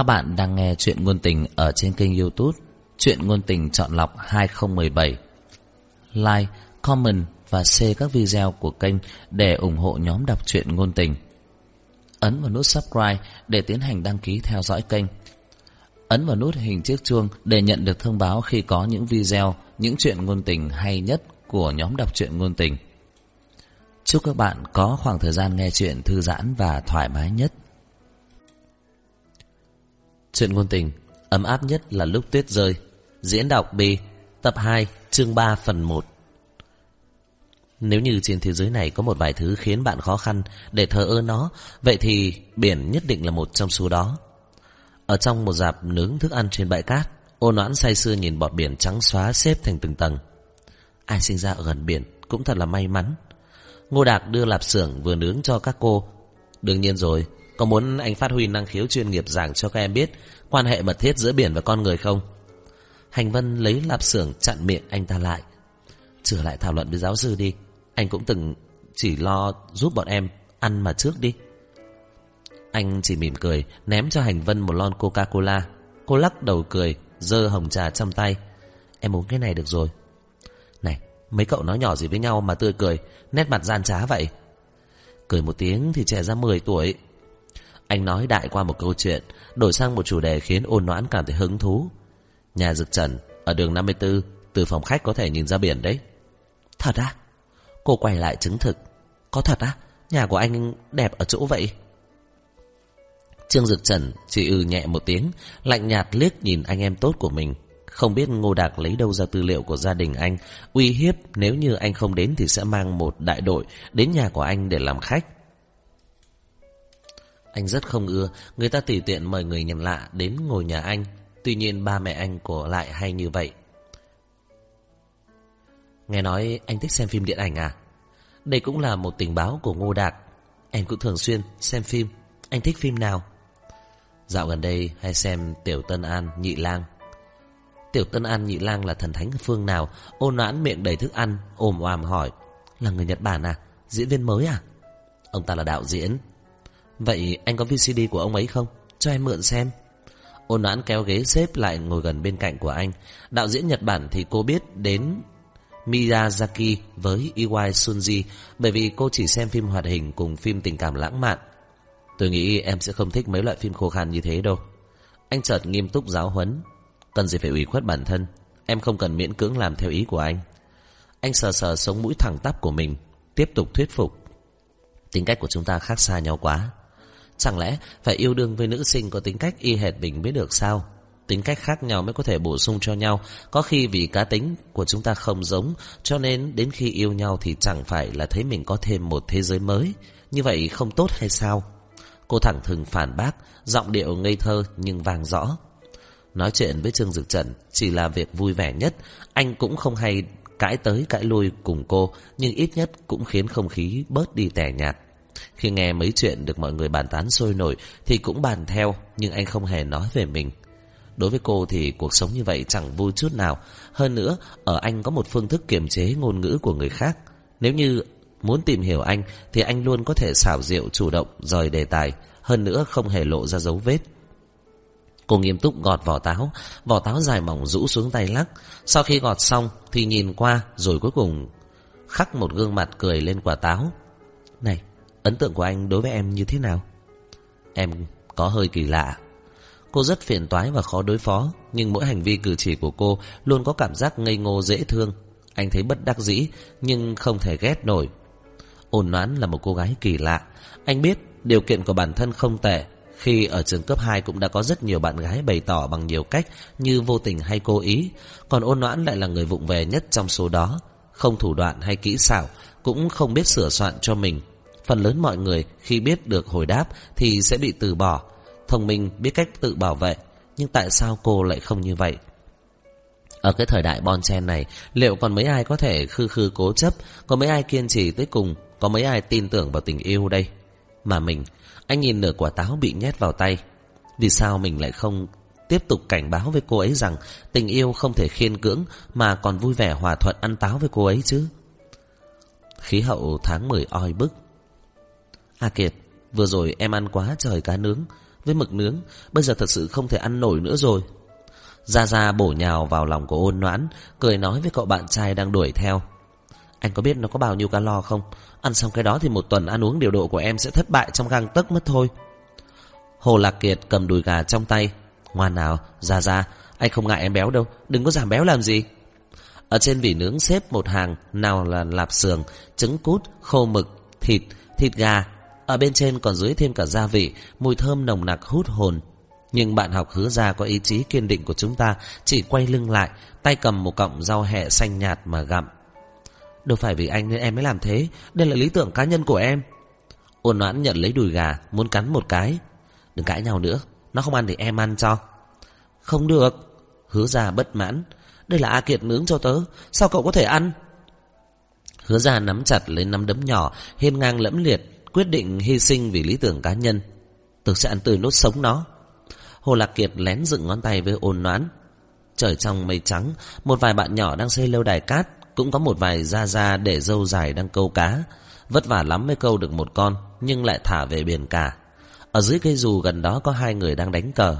Các bạn đang nghe chuyện ngôn tình ở trên kênh youtube Chuyện ngôn tình chọn lọc 2017 Like, comment và share các video của kênh để ủng hộ nhóm đọc truyện ngôn tình. Ấn vào nút subscribe để tiến hành đăng ký theo dõi kênh. Ấn vào nút hình chiếc chuông để nhận được thông báo khi có những video, những chuyện ngôn tình hay nhất của nhóm đọc truyện ngôn tình. Chúc các bạn có khoảng thời gian nghe chuyện thư giãn và thoải mái nhất. Chuyện ngôn tình Ấm áp nhất là lúc tuyết rơi Diễn đọc B Tập 2 chương 3 phần 1 Nếu như trên thế giới này có một vài thứ khiến bạn khó khăn để thờ ơ nó, vậy thì biển nhất định là một trong số đó. Ở trong một dạp nướng thức ăn trên bãi cát, ô noãn say sưa nhìn bọt biển trắng xóa xếp thành từng tầng. Ai sinh ra ở gần biển cũng thật là may mắn. Ngô Đạc đưa lạp xưởng vừa nướng cho các cô. Đương nhiên rồi, có muốn anh phát huy năng khiếu chuyên nghiệp giảng cho các em biết quan hệ mật thiết giữa biển và con người không? Hành Vân lấy lạp xưởng chặn miệng anh ta lại. Trở lại thảo luận với giáo sư đi. Anh cũng từng chỉ lo giúp bọn em ăn mà trước đi. Anh chỉ mỉm cười, ném cho Hành Vân một lon Coca-Cola. Cô lắc đầu cười, dơ hồng trà trong tay. Em uống cái này được rồi. Này, mấy cậu nói nhỏ gì với nhau mà tươi cười, nét mặt gian trá vậy. Cười một tiếng thì trẻ ra 10 tuổi. Anh nói đại qua một câu chuyện, đổi sang một chủ đề khiến ôn noãn cảm thấy hứng thú. Nhà Dực Trần, ở đường 54, từ phòng khách có thể nhìn ra biển đấy. Thật á? Cô quay lại chứng thực. Có thật á? Nhà của anh đẹp ở chỗ vậy? Trương Dực Trần chỉ ừ nhẹ một tiếng, lạnh nhạt liếc nhìn anh em tốt của mình. Không biết Ngô Đạc lấy đâu ra tư liệu của gia đình anh, uy hiếp nếu như anh không đến thì sẽ mang một đại đội đến nhà của anh để làm khách. Anh rất không ưa người ta tùy tiện mời người nhận lạ đến ngồi nhà anh. Tuy nhiên ba mẹ anh của lại hay như vậy. Nghe nói anh thích xem phim điện ảnh à? Đây cũng là một tình báo của Ngô Đạt Em cũng thường xuyên xem phim. Anh thích phim nào? Dạo gần đây hay xem Tiểu Tân An, Nhị Lang. Tiểu Tân An, Nhị Lang là thần thánh phương nào? Ôn noãn miệng đầy thức ăn, ồm oàm hỏi. Là người Nhật Bản à? Diễn viên mới à? Ông ta là đạo diễn. Vậy anh có VCD của ông ấy không? Cho em mượn xem. Ôn noãn kéo ghế xếp lại ngồi gần bên cạnh của anh. Đạo diễn Nhật Bản thì cô biết đến Miyazaki với Iwai Sunji, bởi vì cô chỉ xem phim hoạt hình cùng phim tình cảm lãng mạn. Tôi nghĩ em sẽ không thích mấy loại phim khô khan như thế đâu. Anh chợt nghiêm túc giáo huấn. Cần gì phải ủy khuất bản thân. Em không cần miễn cưỡng làm theo ý của anh. Anh sờ sờ sống mũi thẳng tắp của mình. Tiếp tục thuyết phục. Tính cách của chúng ta khác xa nhau quá. Chẳng lẽ phải yêu đương với nữ sinh có tính cách y hệt mình mới được sao? Tính cách khác nhau mới có thể bổ sung cho nhau. Có khi vì cá tính của chúng ta không giống, cho nên đến khi yêu nhau thì chẳng phải là thấy mình có thêm một thế giới mới. Như vậy không tốt hay sao? Cô thẳng thừng phản bác, giọng điệu ngây thơ nhưng vàng rõ. Nói chuyện với Trương Dực Trần chỉ là việc vui vẻ nhất, anh cũng không hay cãi tới cãi lui cùng cô, nhưng ít nhất cũng khiến không khí bớt đi tẻ nhạt. Khi nghe mấy chuyện được mọi người bàn tán sôi nổi thì cũng bàn theo, nhưng anh không hề nói về mình. Đối với cô thì cuộc sống như vậy chẳng vui chút nào. Hơn nữa, ở anh có một phương thức kiềm chế ngôn ngữ của người khác. Nếu như muốn tìm hiểu anh thì anh luôn có thể xảo diệu chủ động rời đề tài. Hơn nữa không hề lộ ra dấu vết. Cô nghiêm túc gọt vỏ táo, vỏ táo dài mỏng rũ xuống tay lắc. Sau khi gọt xong thì nhìn qua rồi cuối cùng khắc một gương mặt cười lên quả táo. Này, Ấn tượng của anh đối với em như thế nào? Em có hơi kỳ lạ. Cô rất phiền toái và khó đối phó, nhưng mỗi hành vi cử chỉ của cô luôn có cảm giác ngây ngô dễ thương. Anh thấy bất đắc dĩ, nhưng không thể ghét nổi. Ôn noãn là một cô gái kỳ lạ. Anh biết điều kiện của bản thân không tệ. Khi ở trường cấp 2 cũng đã có rất nhiều bạn gái bày tỏ bằng nhiều cách như vô tình hay cố ý. Còn ôn noãn lại là người vụng về nhất trong số đó. Không thủ đoạn hay kỹ xảo, cũng không biết sửa soạn cho mình. Phần lớn mọi người khi biết được hồi đáp thì sẽ bị từ bỏ. Thông minh biết cách tự bảo vệ. Nhưng tại sao cô lại không như vậy? Ở cái thời đại bon chen này, liệu còn mấy ai có thể khư khư cố chấp, có mấy ai kiên trì tới cùng, có mấy ai tin tưởng vào tình yêu đây? Mà mình, anh nhìn nửa quả táo bị nhét vào tay. Vì sao mình lại không tiếp tục cảnh báo với cô ấy rằng tình yêu không thể khiên cưỡng mà còn vui vẻ hòa thuận ăn táo với cô ấy chứ? Khí hậu tháng 10 oi bức, A Kiệt, vừa rồi em ăn quá trời cá nướng, với mực nướng, bây giờ thật sự không thể ăn nổi nữa rồi. Gia Gia bổ nhào vào lòng của ôn noãn, cười nói với cậu bạn trai đang đuổi theo. Anh có biết nó có bao nhiêu calo không? Ăn xong cái đó thì một tuần ăn uống điều độ của em sẽ thất bại trong gang tấc mất thôi. Hồ Lạc Kiệt cầm đùi gà trong tay. Ngoan nào, Gia Gia, anh không ngại em béo đâu, đừng có giảm béo làm gì. Ở trên vỉ nướng xếp một hàng, nào là lạp sườn, trứng cút, khô mực, thịt, thịt gà. Ở bên trên còn dưới thêm cả gia vị, mùi thơm nồng nặc hút hồn. Nhưng bạn học hứa ra có ý chí kiên định của chúng ta chỉ quay lưng lại, tay cầm một cọng rau hẹ xanh nhạt mà gặm. Đâu phải vì anh nên em mới làm thế, đây là lý tưởng cá nhân của em. Ôn noãn nhận lấy đùi gà, muốn cắn một cái. Đừng cãi nhau nữa, nó không ăn thì em ăn cho. Không được. Hứa ra bất mãn. Đây là A Kiệt nướng cho tớ, sao cậu có thể ăn? Hứa ra nắm chặt lấy nắm đấm nhỏ, hiên ngang lẫm liệt, quyết định hy sinh vì lý tưởng cá nhân. tôi sẽ ăn tươi nốt sống nó. Hồ Lạc Kiệt lén dựng ngón tay với ôn noãn. Trời trong mây trắng, một vài bạn nhỏ đang xây lâu đài cát, cũng có một vài da da để dâu dài đang câu cá. Vất vả lắm mới câu được một con, nhưng lại thả về biển cả. Ở dưới cây dù gần đó có hai người đang đánh cờ.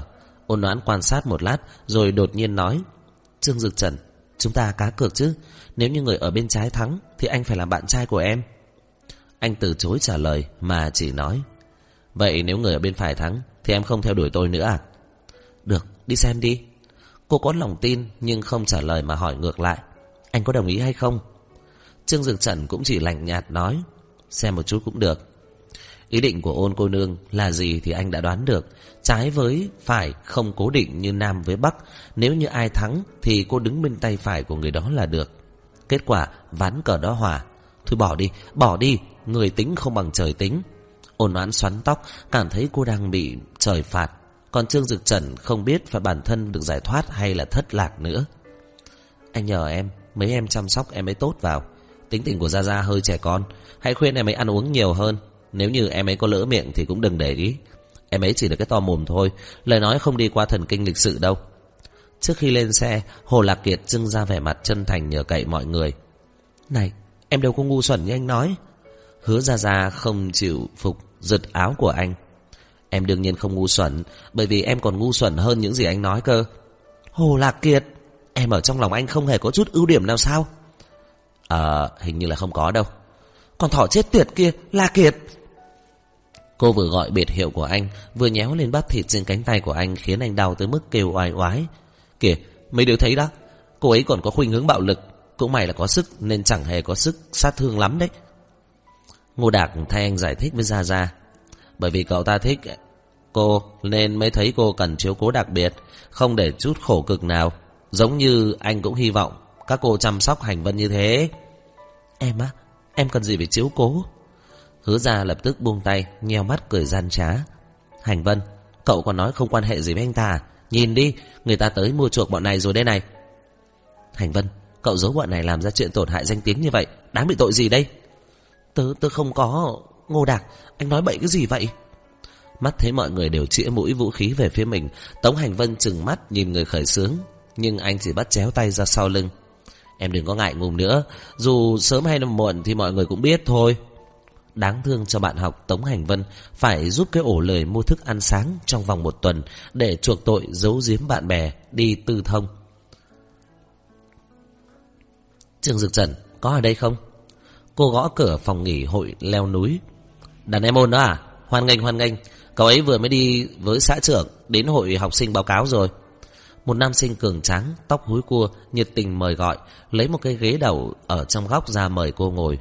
Ôn noãn quan sát một lát, rồi đột nhiên nói. Trương Dực Trần, chúng ta cá cược chứ. Nếu như người ở bên trái thắng, thì anh phải làm bạn trai của em. Anh từ chối trả lời, mà chỉ nói. Vậy nếu người ở bên phải thắng, thì em không theo đuổi tôi nữa à? Được, đi xem đi. Cô có lòng tin nhưng không trả lời mà hỏi ngược lại. Anh có đồng ý hay không? Trương Dược Trần cũng chỉ lạnh nhạt nói. Xem một chút cũng được. Ý định của ôn cô nương là gì thì anh đã đoán được. Trái với phải không cố định như Nam với Bắc. Nếu như ai thắng thì cô đứng bên tay phải của người đó là được. Kết quả ván cờ đó hòa Thôi bỏ đi, bỏ đi. Người tính không bằng trời tính. Ôn oán xoắn tóc, cảm thấy cô đang bị trời phạt. Còn Trương Dực Trần không biết phải bản thân được giải thoát hay là thất lạc nữa. Anh nhờ em, mấy em chăm sóc em ấy tốt vào. Tính tình của Gia Gia hơi trẻ con. Hãy khuyên em ấy ăn uống nhiều hơn. Nếu như em ấy có lỡ miệng thì cũng đừng để ý. Em ấy chỉ là cái to mồm thôi. Lời nói không đi qua thần kinh lịch sự đâu. Trước khi lên xe, Hồ Lạc Kiệt trưng ra vẻ mặt chân thành nhờ cậy mọi người. Này, em đâu có ngu xuẩn như anh nói. Hứa Gia Gia không chịu phục giật áo của anh. Em đương nhiên không ngu xuẩn, bởi vì em còn ngu xuẩn hơn những gì anh nói cơ. Hồ Lạc Kiệt, em ở trong lòng anh không hề có chút ưu điểm nào sao? Ờ, hình như là không có đâu. Còn thỏ chết tiệt kia, là Kiệt. Cô vừa gọi biệt hiệu của anh, vừa nhéo lên bắp thịt trên cánh tay của anh khiến anh đau tới mức kêu oai oái. Kìa, mấy đứa thấy đó, cô ấy còn có khuynh hướng bạo lực, cũng mày là có sức nên chẳng hề có sức sát thương lắm đấy. Ngô Đạc thay anh giải thích với Gia Gia. Bởi vì cậu ta thích cô nên mới thấy cô cần chiếu cố đặc biệt, không để chút khổ cực nào. Giống như anh cũng hy vọng các cô chăm sóc hành vân như thế. Em á, em cần gì phải chiếu cố? Hứa ra lập tức buông tay, nheo mắt cười gian trá. Hành vân, cậu còn nói không quan hệ gì với anh ta? À? Nhìn đi, người ta tới mua chuộc bọn này rồi đây này. Hành vân, cậu giấu bọn này làm ra chuyện tổn hại danh tiếng như vậy, đáng bị tội gì đây? Tớ, tớ không có... Ngô Đạc, anh nói bậy cái gì vậy? Mắt thấy mọi người đều chĩa mũi vũ khí về phía mình, Tống Hành Vân chừng mắt nhìn người khởi sướng, nhưng anh chỉ bắt chéo tay ra sau lưng. Em đừng có ngại ngùng nữa, dù sớm hay muộn thì mọi người cũng biết thôi. Đáng thương cho bạn học Tống Hành Vân phải giúp cái ổ lời mua thức ăn sáng trong vòng một tuần để chuộc tội giấu giếm bạn bè đi tư thông. Trương Dực Trần, có ở đây không? Cô gõ cửa phòng nghỉ hội leo núi. Đàn em ôn đó à? Hoan nghênh hoan nghênh. Cậu ấy vừa mới đi với xã trưởng đến hội học sinh báo cáo rồi. Một nam sinh cường tráng, tóc húi cua, nhiệt tình mời gọi, lấy một cái ghế đầu ở trong góc ra mời cô ngồi.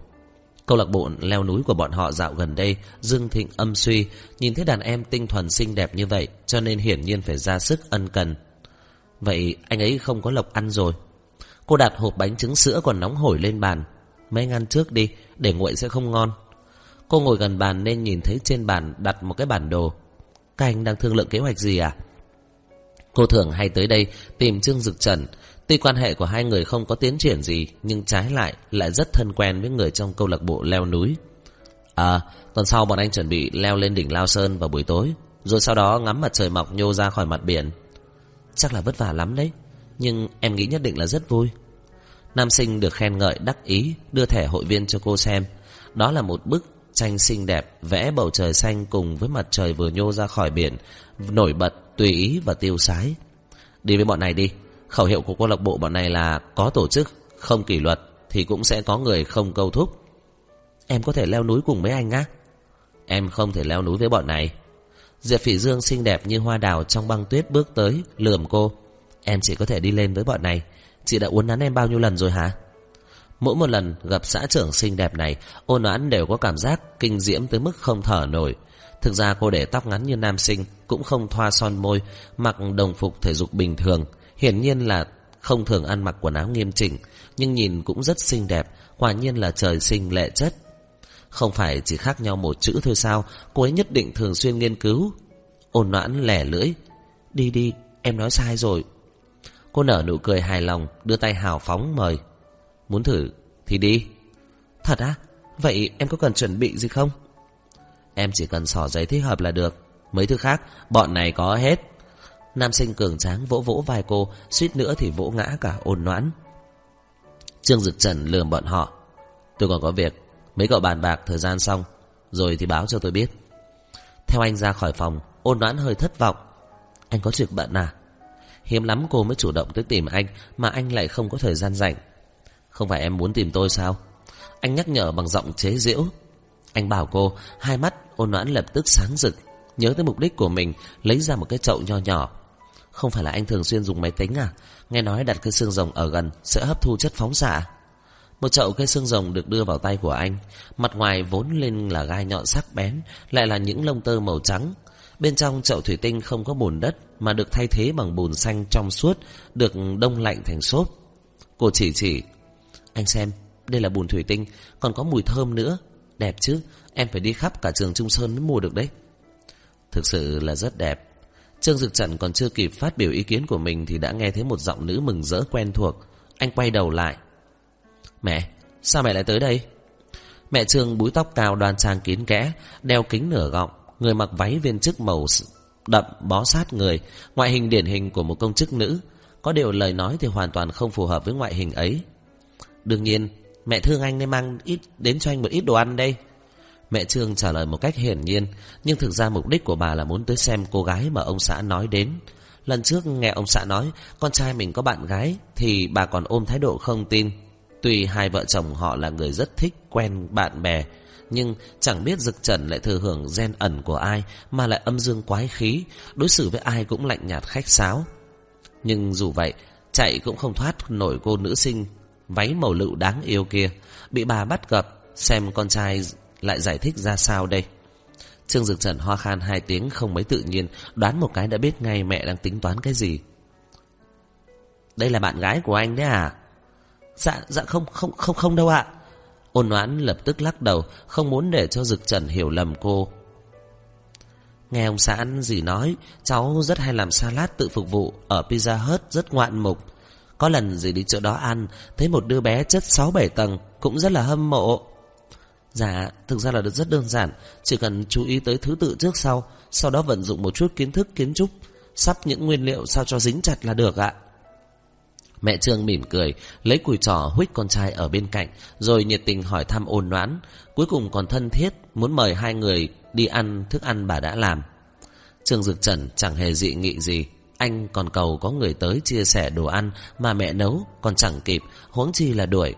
Câu lạc bộ leo núi của bọn họ dạo gần đây, dương thịnh âm suy, nhìn thấy đàn em tinh thuần xinh đẹp như vậy, cho nên hiển nhiên phải ra sức ân cần. Vậy anh ấy không có lộc ăn rồi. Cô đặt hộp bánh trứng sữa còn nóng hổi lên bàn. Mấy ngăn trước đi, để nguội sẽ không ngon. Cô ngồi gần bàn nên nhìn thấy trên bàn đặt một cái bản đồ. Các anh đang thương lượng kế hoạch gì à? Cô thường hay tới đây tìm Trương Dực Trần. Tuy quan hệ của hai người không có tiến triển gì, nhưng trái lại lại rất thân quen với người trong câu lạc bộ leo núi. À, tuần sau bọn anh chuẩn bị leo lên đỉnh Lao Sơn vào buổi tối, rồi sau đó ngắm mặt trời mọc nhô ra khỏi mặt biển. Chắc là vất vả lắm đấy, nhưng em nghĩ nhất định là rất vui. Nam sinh được khen ngợi đắc ý đưa thẻ hội viên cho cô xem. Đó là một bức tranh xinh đẹp vẽ bầu trời xanh cùng với mặt trời vừa nhô ra khỏi biển, nổi bật, tùy ý và tiêu sái. Đi với bọn này đi. Khẩu hiệu của câu lạc bộ bọn này là có tổ chức, không kỷ luật thì cũng sẽ có người không câu thúc. Em có thể leo núi cùng với anh á? Em không thể leo núi với bọn này. Diệp Phỉ Dương xinh đẹp như hoa đào trong băng tuyết bước tới, lườm cô. Em chỉ có thể đi lên với bọn này. Chị đã uốn nắn em bao nhiêu lần rồi hả? Mỗi một lần gặp xã trưởng xinh đẹp này, ôn oán đều có cảm giác kinh diễm tới mức không thở nổi. Thực ra cô để tóc ngắn như nam sinh, cũng không thoa son môi, mặc đồng phục thể dục bình thường. Hiển nhiên là không thường ăn mặc quần áo nghiêm chỉnh, nhưng nhìn cũng rất xinh đẹp, quả nhiên là trời sinh lệ chất. Không phải chỉ khác nhau một chữ thôi sao, cô ấy nhất định thường xuyên nghiên cứu. Ôn noãn lẻ lưỡi. Đi đi, em nói sai rồi. Cô nở nụ cười hài lòng, đưa tay hào phóng mời. Muốn thử thì đi. Thật á? Vậy em có cần chuẩn bị gì không? Em chỉ cần sỏ giấy thích hợp là được. Mấy thứ khác, bọn này có hết. Nam sinh cường tráng vỗ vỗ vai cô, suýt nữa thì vỗ ngã cả ôn noãn. Trương Dực Trần lườm bọn họ. Tôi còn có việc, mấy cậu bàn bạc thời gian xong, rồi thì báo cho tôi biết. Theo anh ra khỏi phòng, ôn noãn hơi thất vọng. Anh có chuyện bận à? Hiếm lắm cô mới chủ động tới tìm anh, mà anh lại không có thời gian rảnh. Không phải em muốn tìm tôi sao? Anh nhắc nhở bằng giọng chế giễu. Anh bảo cô, hai mắt ôn noãn lập tức sáng rực. Nhớ tới mục đích của mình, lấy ra một cái chậu nho nhỏ. Không phải là anh thường xuyên dùng máy tính à? Nghe nói đặt cây xương rồng ở gần sẽ hấp thu chất phóng xạ. Một chậu cây xương rồng được đưa vào tay của anh. Mặt ngoài vốn lên là gai nhọn sắc bén, lại là những lông tơ màu trắng. Bên trong chậu thủy tinh không có bùn đất mà được thay thế bằng bùn xanh trong suốt, được đông lạnh thành xốp. Cô chỉ chỉ, anh xem, đây là bùn thủy tinh, còn có mùi thơm nữa. Đẹp chứ, em phải đi khắp cả trường Trung Sơn mới mua được đấy. Thực sự là rất đẹp. Trương Dực Trần còn chưa kịp phát biểu ý kiến của mình thì đã nghe thấy một giọng nữ mừng rỡ quen thuộc. Anh quay đầu lại. Mẹ, sao mẹ lại tới đây? Mẹ Trương búi tóc cao đoan trang kín kẽ, đeo kính nửa gọng, người mặc váy viên chức màu đậm bó sát người, ngoại hình điển hình của một công chức nữ. Có điều lời nói thì hoàn toàn không phù hợp với ngoại hình ấy. Đương nhiên, mẹ thương anh nên mang ít đến cho anh một ít đồ ăn đây. Mẹ Trương trả lời một cách hiển nhiên, nhưng thực ra mục đích của bà là muốn tới xem cô gái mà ông xã nói đến. Lần trước nghe ông xã nói con trai mình có bạn gái thì bà còn ôm thái độ không tin. Tuy hai vợ chồng họ là người rất thích quen bạn bè, nhưng chẳng biết Dực Trần lại thừa hưởng gen ẩn của ai mà lại âm dương quái khí, đối xử với ai cũng lạnh nhạt khách sáo. Nhưng dù vậy, chạy cũng không thoát nổi cô nữ sinh váy màu lựu đáng yêu kia, bị bà bắt gặp, xem con trai lại giải thích ra sao đây. Trương Dực Trần ho khan hai tiếng không mấy tự nhiên, đoán một cái đã biết ngay mẹ đang tính toán cái gì. Đây là bạn gái của anh đấy à? Dạ, dạ không, không, không, không đâu ạ. Ôn oán lập tức lắc đầu, không muốn để cho Dực Trần hiểu lầm cô. Nghe ông xã ăn gì nói, cháu rất hay làm salad tự phục vụ ở Pizza Hut rất ngoạn mục. Có lần gì đi chỗ đó ăn, thấy một đứa bé chất 6-7 tầng, cũng rất là hâm mộ. Dạ, thực ra là rất đơn giản, chỉ cần chú ý tới thứ tự trước sau, sau đó vận dụng một chút kiến thức kiến trúc, sắp những nguyên liệu sao cho dính chặt là được ạ. Mẹ Trương mỉm cười, lấy cùi trò huých con trai ở bên cạnh, rồi nhiệt tình hỏi thăm ôn noãn, cuối cùng còn thân thiết, muốn mời hai người đi ăn thức ăn bà đã làm. Trương Dực Trần chẳng hề dị nghị gì, anh còn cầu có người tới chia sẻ đồ ăn mà mẹ nấu còn chẳng kịp, huống chi là đuổi.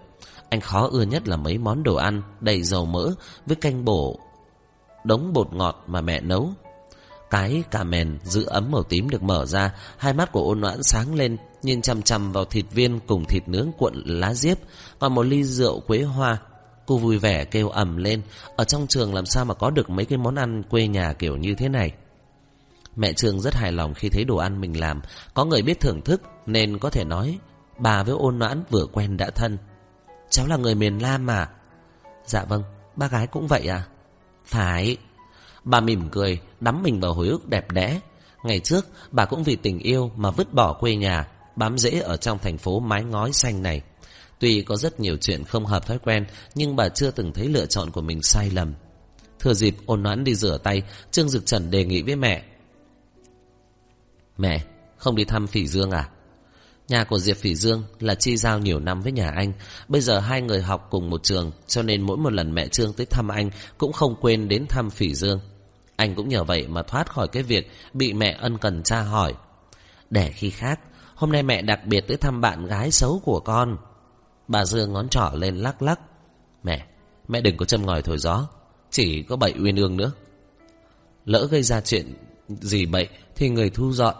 Anh khó ưa nhất là mấy món đồ ăn đầy dầu mỡ với canh bổ, đống bột ngọt mà mẹ nấu. Cái cà mèn giữ ấm màu tím được mở ra, hai mắt của ôn noãn sáng lên, nhìn chằm chằm vào thịt viên cùng thịt nướng cuộn lá diếp, còn một ly rượu quế hoa. Cô vui vẻ kêu ầm lên, ở trong trường làm sao mà có được mấy cái món ăn quê nhà kiểu như thế này. Mẹ Trương rất hài lòng khi thấy đồ ăn mình làm, có người biết thưởng thức nên có thể nói bà với ôn noãn vừa quen đã thân. Cháu là người miền Nam mà. Dạ vâng, ba gái cũng vậy à? Phải. Bà mỉm cười, đắm mình vào hồi ức đẹp đẽ. Ngày trước, bà cũng vì tình yêu mà vứt bỏ quê nhà, bám rễ ở trong thành phố mái ngói xanh này. Tuy có rất nhiều chuyện không hợp thói quen, nhưng bà chưa từng thấy lựa chọn của mình sai lầm. Thừa dịp ôn noãn đi rửa tay, Trương Dực Trần đề nghị với mẹ. Mẹ, không đi thăm Phỉ Dương à? Nhà của Diệp Phỉ Dương là chi giao nhiều năm với nhà anh. Bây giờ hai người học cùng một trường, cho nên mỗi một lần mẹ Trương tới thăm anh cũng không quên đến thăm Phỉ Dương. Anh cũng nhờ vậy mà thoát khỏi cái việc bị mẹ ân cần tra hỏi. Để khi khác, hôm nay mẹ đặc biệt tới thăm bạn gái xấu của con. Bà Dương ngón trỏ lên lắc lắc. Mẹ, mẹ đừng có châm ngòi thổi gió, chỉ có bậy uyên ương nữa. Lỡ gây ra chuyện gì bậy thì người thu dọn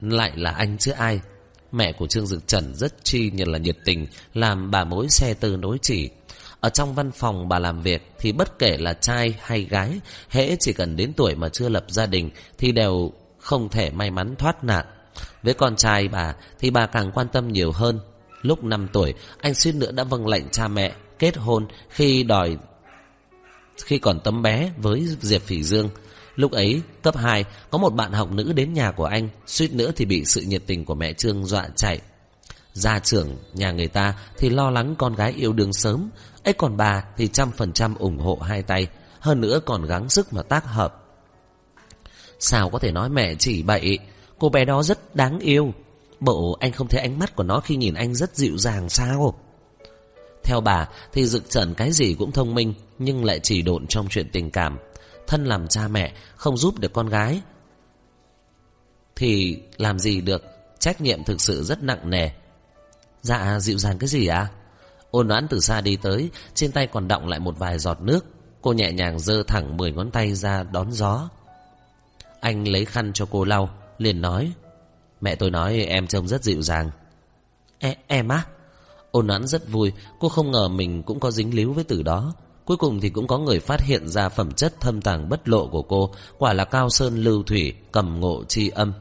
lại là anh chứ ai. Mẹ của Trương Dực Trần rất chi như là nhiệt tình, làm bà mối xe tư nối chỉ. Ở trong văn phòng bà làm việc thì bất kể là trai hay gái, hễ chỉ cần đến tuổi mà chưa lập gia đình thì đều không thể may mắn thoát nạn. Với con trai bà thì bà càng quan tâm nhiều hơn. Lúc 5 tuổi, anh suýt nữa đã vâng lệnh cha mẹ kết hôn khi đòi khi còn tấm bé với Diệp Phỉ Dương. Lúc ấy, cấp 2, có một bạn học nữ đến nhà của anh, suýt nữa thì bị sự nhiệt tình của mẹ Trương dọa chạy. Gia trưởng nhà người ta thì lo lắng con gái yêu đương sớm, ấy còn bà thì trăm phần trăm ủng hộ hai tay, hơn nữa còn gắng sức mà tác hợp. Sao có thể nói mẹ chỉ bậy, cô bé đó rất đáng yêu. Bộ, anh không thấy ánh mắt của nó khi nhìn anh rất dịu dàng sao? Theo bà, thì Dực Trần cái gì cũng thông minh, nhưng lại chỉ độn trong chuyện tình cảm. Thân làm cha mẹ, không giúp được con gái. Thì làm gì được? Trách nhiệm thực sự rất nặng nề. Dạ dịu dàng cái gì à ôn đoán từ xa đi tới, trên tay còn đọng lại một vài giọt nước. Cô nhẹ nhàng giơ thẳng mười ngón tay ra đón gió. Anh lấy khăn cho cô lau liền nói mẹ tôi nói em trông rất dịu dàng e, em á ôn đoán rất vui cô không ngờ mình cũng có dính líu với từ đó Cuối cùng thì cũng có người phát hiện ra phẩm chất thâm tàng bất lộ của cô, quả là cao sơn lưu thủy, cầm ngộ chi âm.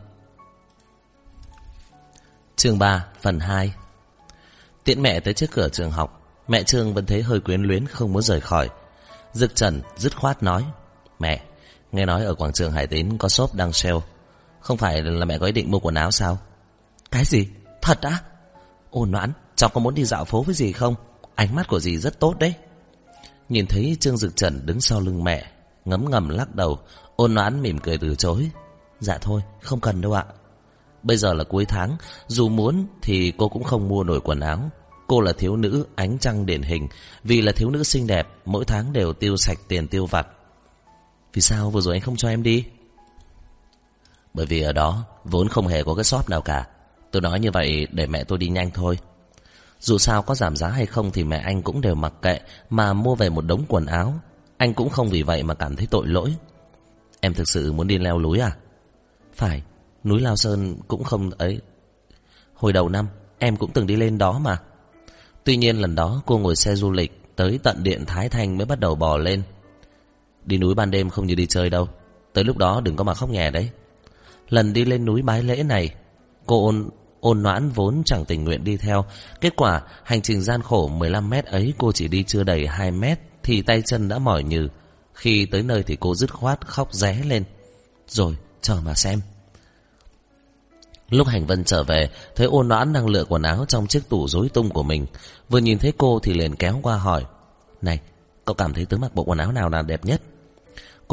Chương 3, phần 2 Tiễn mẹ tới trước cửa trường học, mẹ Trương vẫn thấy hơi quyến luyến không muốn rời khỏi. Dực Trần dứt khoát nói, Mẹ, nghe nói ở quảng trường Hải Tín có shop đang sale. Không phải là mẹ có ý định mua quần áo sao? Cái gì? Thật á? Ôn noãn, cháu có muốn đi dạo phố với gì không? Ánh mắt của dì rất tốt đấy. Nhìn thấy Trương Dực Trần đứng sau lưng mẹ Ngấm ngầm lắc đầu Ôn noãn mỉm cười từ chối Dạ thôi không cần đâu ạ Bây giờ là cuối tháng Dù muốn thì cô cũng không mua nổi quần áo Cô là thiếu nữ ánh trăng điển hình Vì là thiếu nữ xinh đẹp Mỗi tháng đều tiêu sạch tiền tiêu vặt Vì sao vừa rồi anh không cho em đi bởi vì ở đó Vốn không hề có cái shop nào cả Tôi nói như vậy để mẹ tôi đi nhanh thôi dù sao có giảm giá hay không thì mẹ anh cũng đều mặc kệ mà mua về một đống quần áo. Anh cũng không vì vậy mà cảm thấy tội lỗi. Em thực sự muốn đi leo núi à? Phải, núi Lao Sơn cũng không ấy. Hồi đầu năm, em cũng từng đi lên đó mà. Tuy nhiên lần đó cô ngồi xe du lịch tới tận điện Thái Thanh mới bắt đầu bò lên. Đi núi ban đêm không như đi chơi đâu. Tới lúc đó đừng có mà khóc nhè đấy. Lần đi lên núi bái lễ này, cô ôn Ôn noãn vốn chẳng tình nguyện đi theo. Kết quả, hành trình gian khổ 15 mét ấy cô chỉ đi chưa đầy 2 mét thì tay chân đã mỏi nhừ. Khi tới nơi thì cô dứt khoát khóc ré lên. Rồi, chờ mà xem. Lúc Hành Vân trở về, thấy ôn noãn đang lựa quần áo trong chiếc tủ rối tung của mình. Vừa nhìn thấy cô thì liền kéo qua hỏi. Này, cậu cảm thấy tớ mặc bộ quần áo nào là đẹp nhất?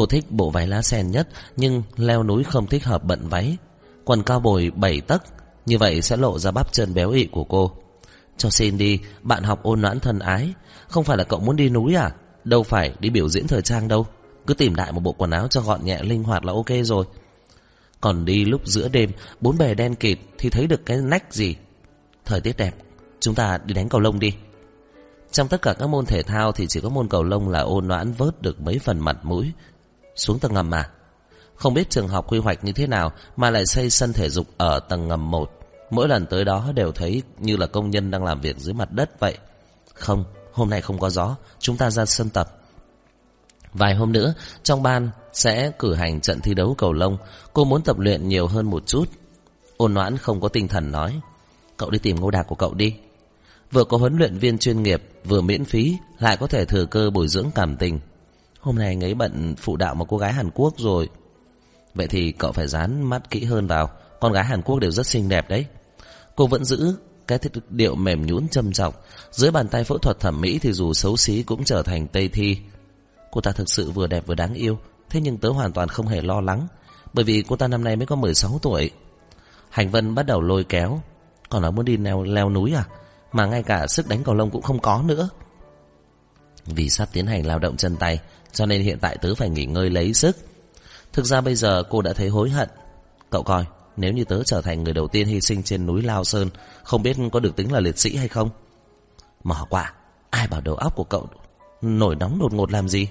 Cô thích bộ váy lá sen nhất, nhưng leo núi không thích hợp bận váy. Quần cao bồi 7 tấc, như vậy sẽ lộ ra bắp chân béo ị của cô. Cho xin đi Bạn học ôn noãn thân ái. Không phải là cậu muốn đi núi à? Đâu phải đi biểu diễn thời trang đâu. Cứ tìm đại một bộ quần áo cho gọn nhẹ linh hoạt là ok rồi. Còn đi lúc giữa đêm Bốn bề đen kịt Thì thấy được cái nách gì? Thời tiết đẹp Chúng ta đi đánh cầu lông đi. Trong tất cả các môn thể thao Thì chỉ có môn cầu lông là ôn noãn vớt được mấy phần mặt mũi. Xuống tầng ngầm mà không biết trường học quy hoạch như thế nào mà lại xây sân thể dục ở tầng ngầm 1. Mỗi lần tới đó đều thấy như là công nhân đang làm việc dưới mặt đất vậy. Không, hôm nay không có gió, chúng ta ra sân tập. Vài hôm nữa, trong ban sẽ cử hành trận thi đấu cầu lông. Cô muốn tập luyện nhiều hơn một chút. Ôn noãn không có tinh thần nói. Cậu đi tìm ngô đạc của cậu đi. Vừa có huấn luyện viên chuyên nghiệp, vừa miễn phí, lại có thể thừa cơ bồi dưỡng cảm tình. Hôm nay anh ấy bận phụ đạo một cô gái Hàn Quốc rồi. Vậy thì cậu phải dán mắt kỹ hơn vào. Con gái Hàn Quốc đều rất xinh đẹp đấy. Cô vẫn giữ cái điệu mềm nhũn châm trọng. Dưới bàn tay phẫu thuật thẩm mỹ Thì dù xấu xí cũng trở thành tây thi. Cô ta thực sự vừa đẹp vừa đáng yêu Thế nhưng tớ hoàn toàn không hề lo lắng Bởi vì cô ta năm nay mới có 16 tuổi. Hành Vân bắt đầu lôi kéo. Còn nó muốn đi leo, leo núi à? Mà ngay cả sức đánh cầu lông cũng không có nữa. Vì sắp tiến hành lao động chân tay cho nên hiện tại tớ phải nghỉ ngơi lấy sức. Thực ra bây giờ cô đã thấy hối hận. Cậu coi, Nếu như tớ trở thành người đầu tiên hy sinh trên núi Lao Sơn, Không biết có được tính là liệt sĩ hay không? Mỏ quả, Ai bảo đầu óc của cậu Nổi nóng đột ngột làm gì?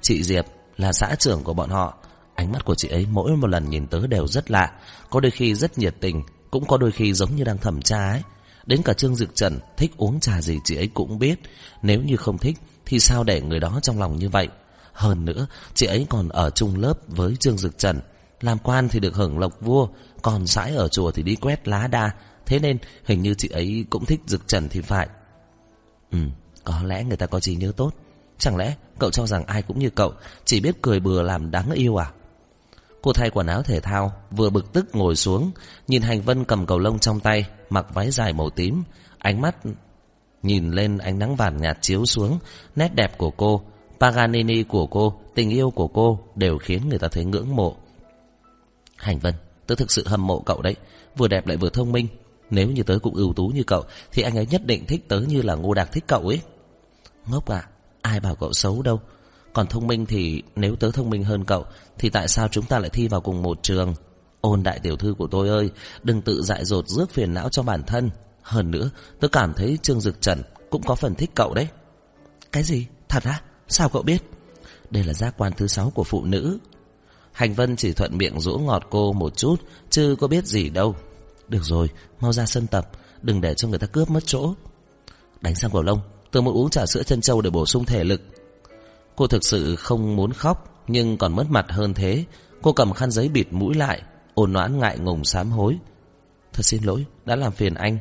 Chị Diệp là xã trưởng của bọn họ. Ánh mắt của chị ấy mỗi một lần nhìn tớ đều rất lạ. Có đôi khi rất nhiệt tình, Cũng có đôi khi giống như đang thẩm tra ấy. Đến cả Trương Dực Trần, Thích uống trà gì chị ấy cũng biết. Nếu như không thích thì sao để người đó trong lòng như vậy? Hơn nữa, chị ấy còn ở chung lớp với Trương Dực Trần. Làm quan thì được hưởng lộc vua, Còn sãi ở chùa thì đi quét lá đa. Thế nên hình như chị ấy cũng thích Dực Trần thì phải. Ừ Có lẽ người ta có trí nhớ tốt. Chẳng lẽ cậu cho rằng ai cũng như cậu, Chỉ biết cười bừa làm đáng yêu à? Cô thay quần áo thể thao, Vừa bực tức ngồi xuống, Nhìn Hành Vân cầm cầu lông trong tay, Mặc váy dài màu tím, Ánh mắt nhìn lên ánh nắng vàng nhạt chiếu xuống, Nét đẹp của cô, Paganini của cô, Tình yêu của cô Đều khiến người ta thấy ngưỡng mộ. Hành Vân, Tớ thực sự hâm mộ cậu đấy, Vừa đẹp lại vừa thông minh. Nếu như tớ cũng ưu tú như cậu, Thì anh ấy nhất định thích tớ như là Ngô Đạc thích cậu ấy. Ngốc à Ai bảo cậu xấu đâu. Còn thông minh thì nếu tớ thông minh hơn cậu, Thì tại sao chúng ta lại thi vào cùng một trường? Ôn đại tiểu thư của tôi ơi, Đừng tự dại dột rước phiền não cho bản thân. Hơn nữa tớ cảm thấy Trương Dực Trần Cũng có phần thích cậu đấy. Cái gì? Thật á? Sao cậu biết? Đây là giác quan thứ sáu của phụ nữ. Hành Vân chỉ thuận miệng rũ ngọt cô một chút Chứ có biết gì đâu. Được rồi, mau ra sân tập Đừng để cho người ta cướp mất chỗ. Đánh sang cầu lông Tôi muốn uống trà sữa chân châu để bổ sung thể lực. Cô thực sự không muốn khóc Nhưng còn mất mặt hơn thế. Cô cầm khăn giấy bịt mũi lại Ôn noãn ngại ngùng sám hối. Thật xin lỗi đã làm phiền anh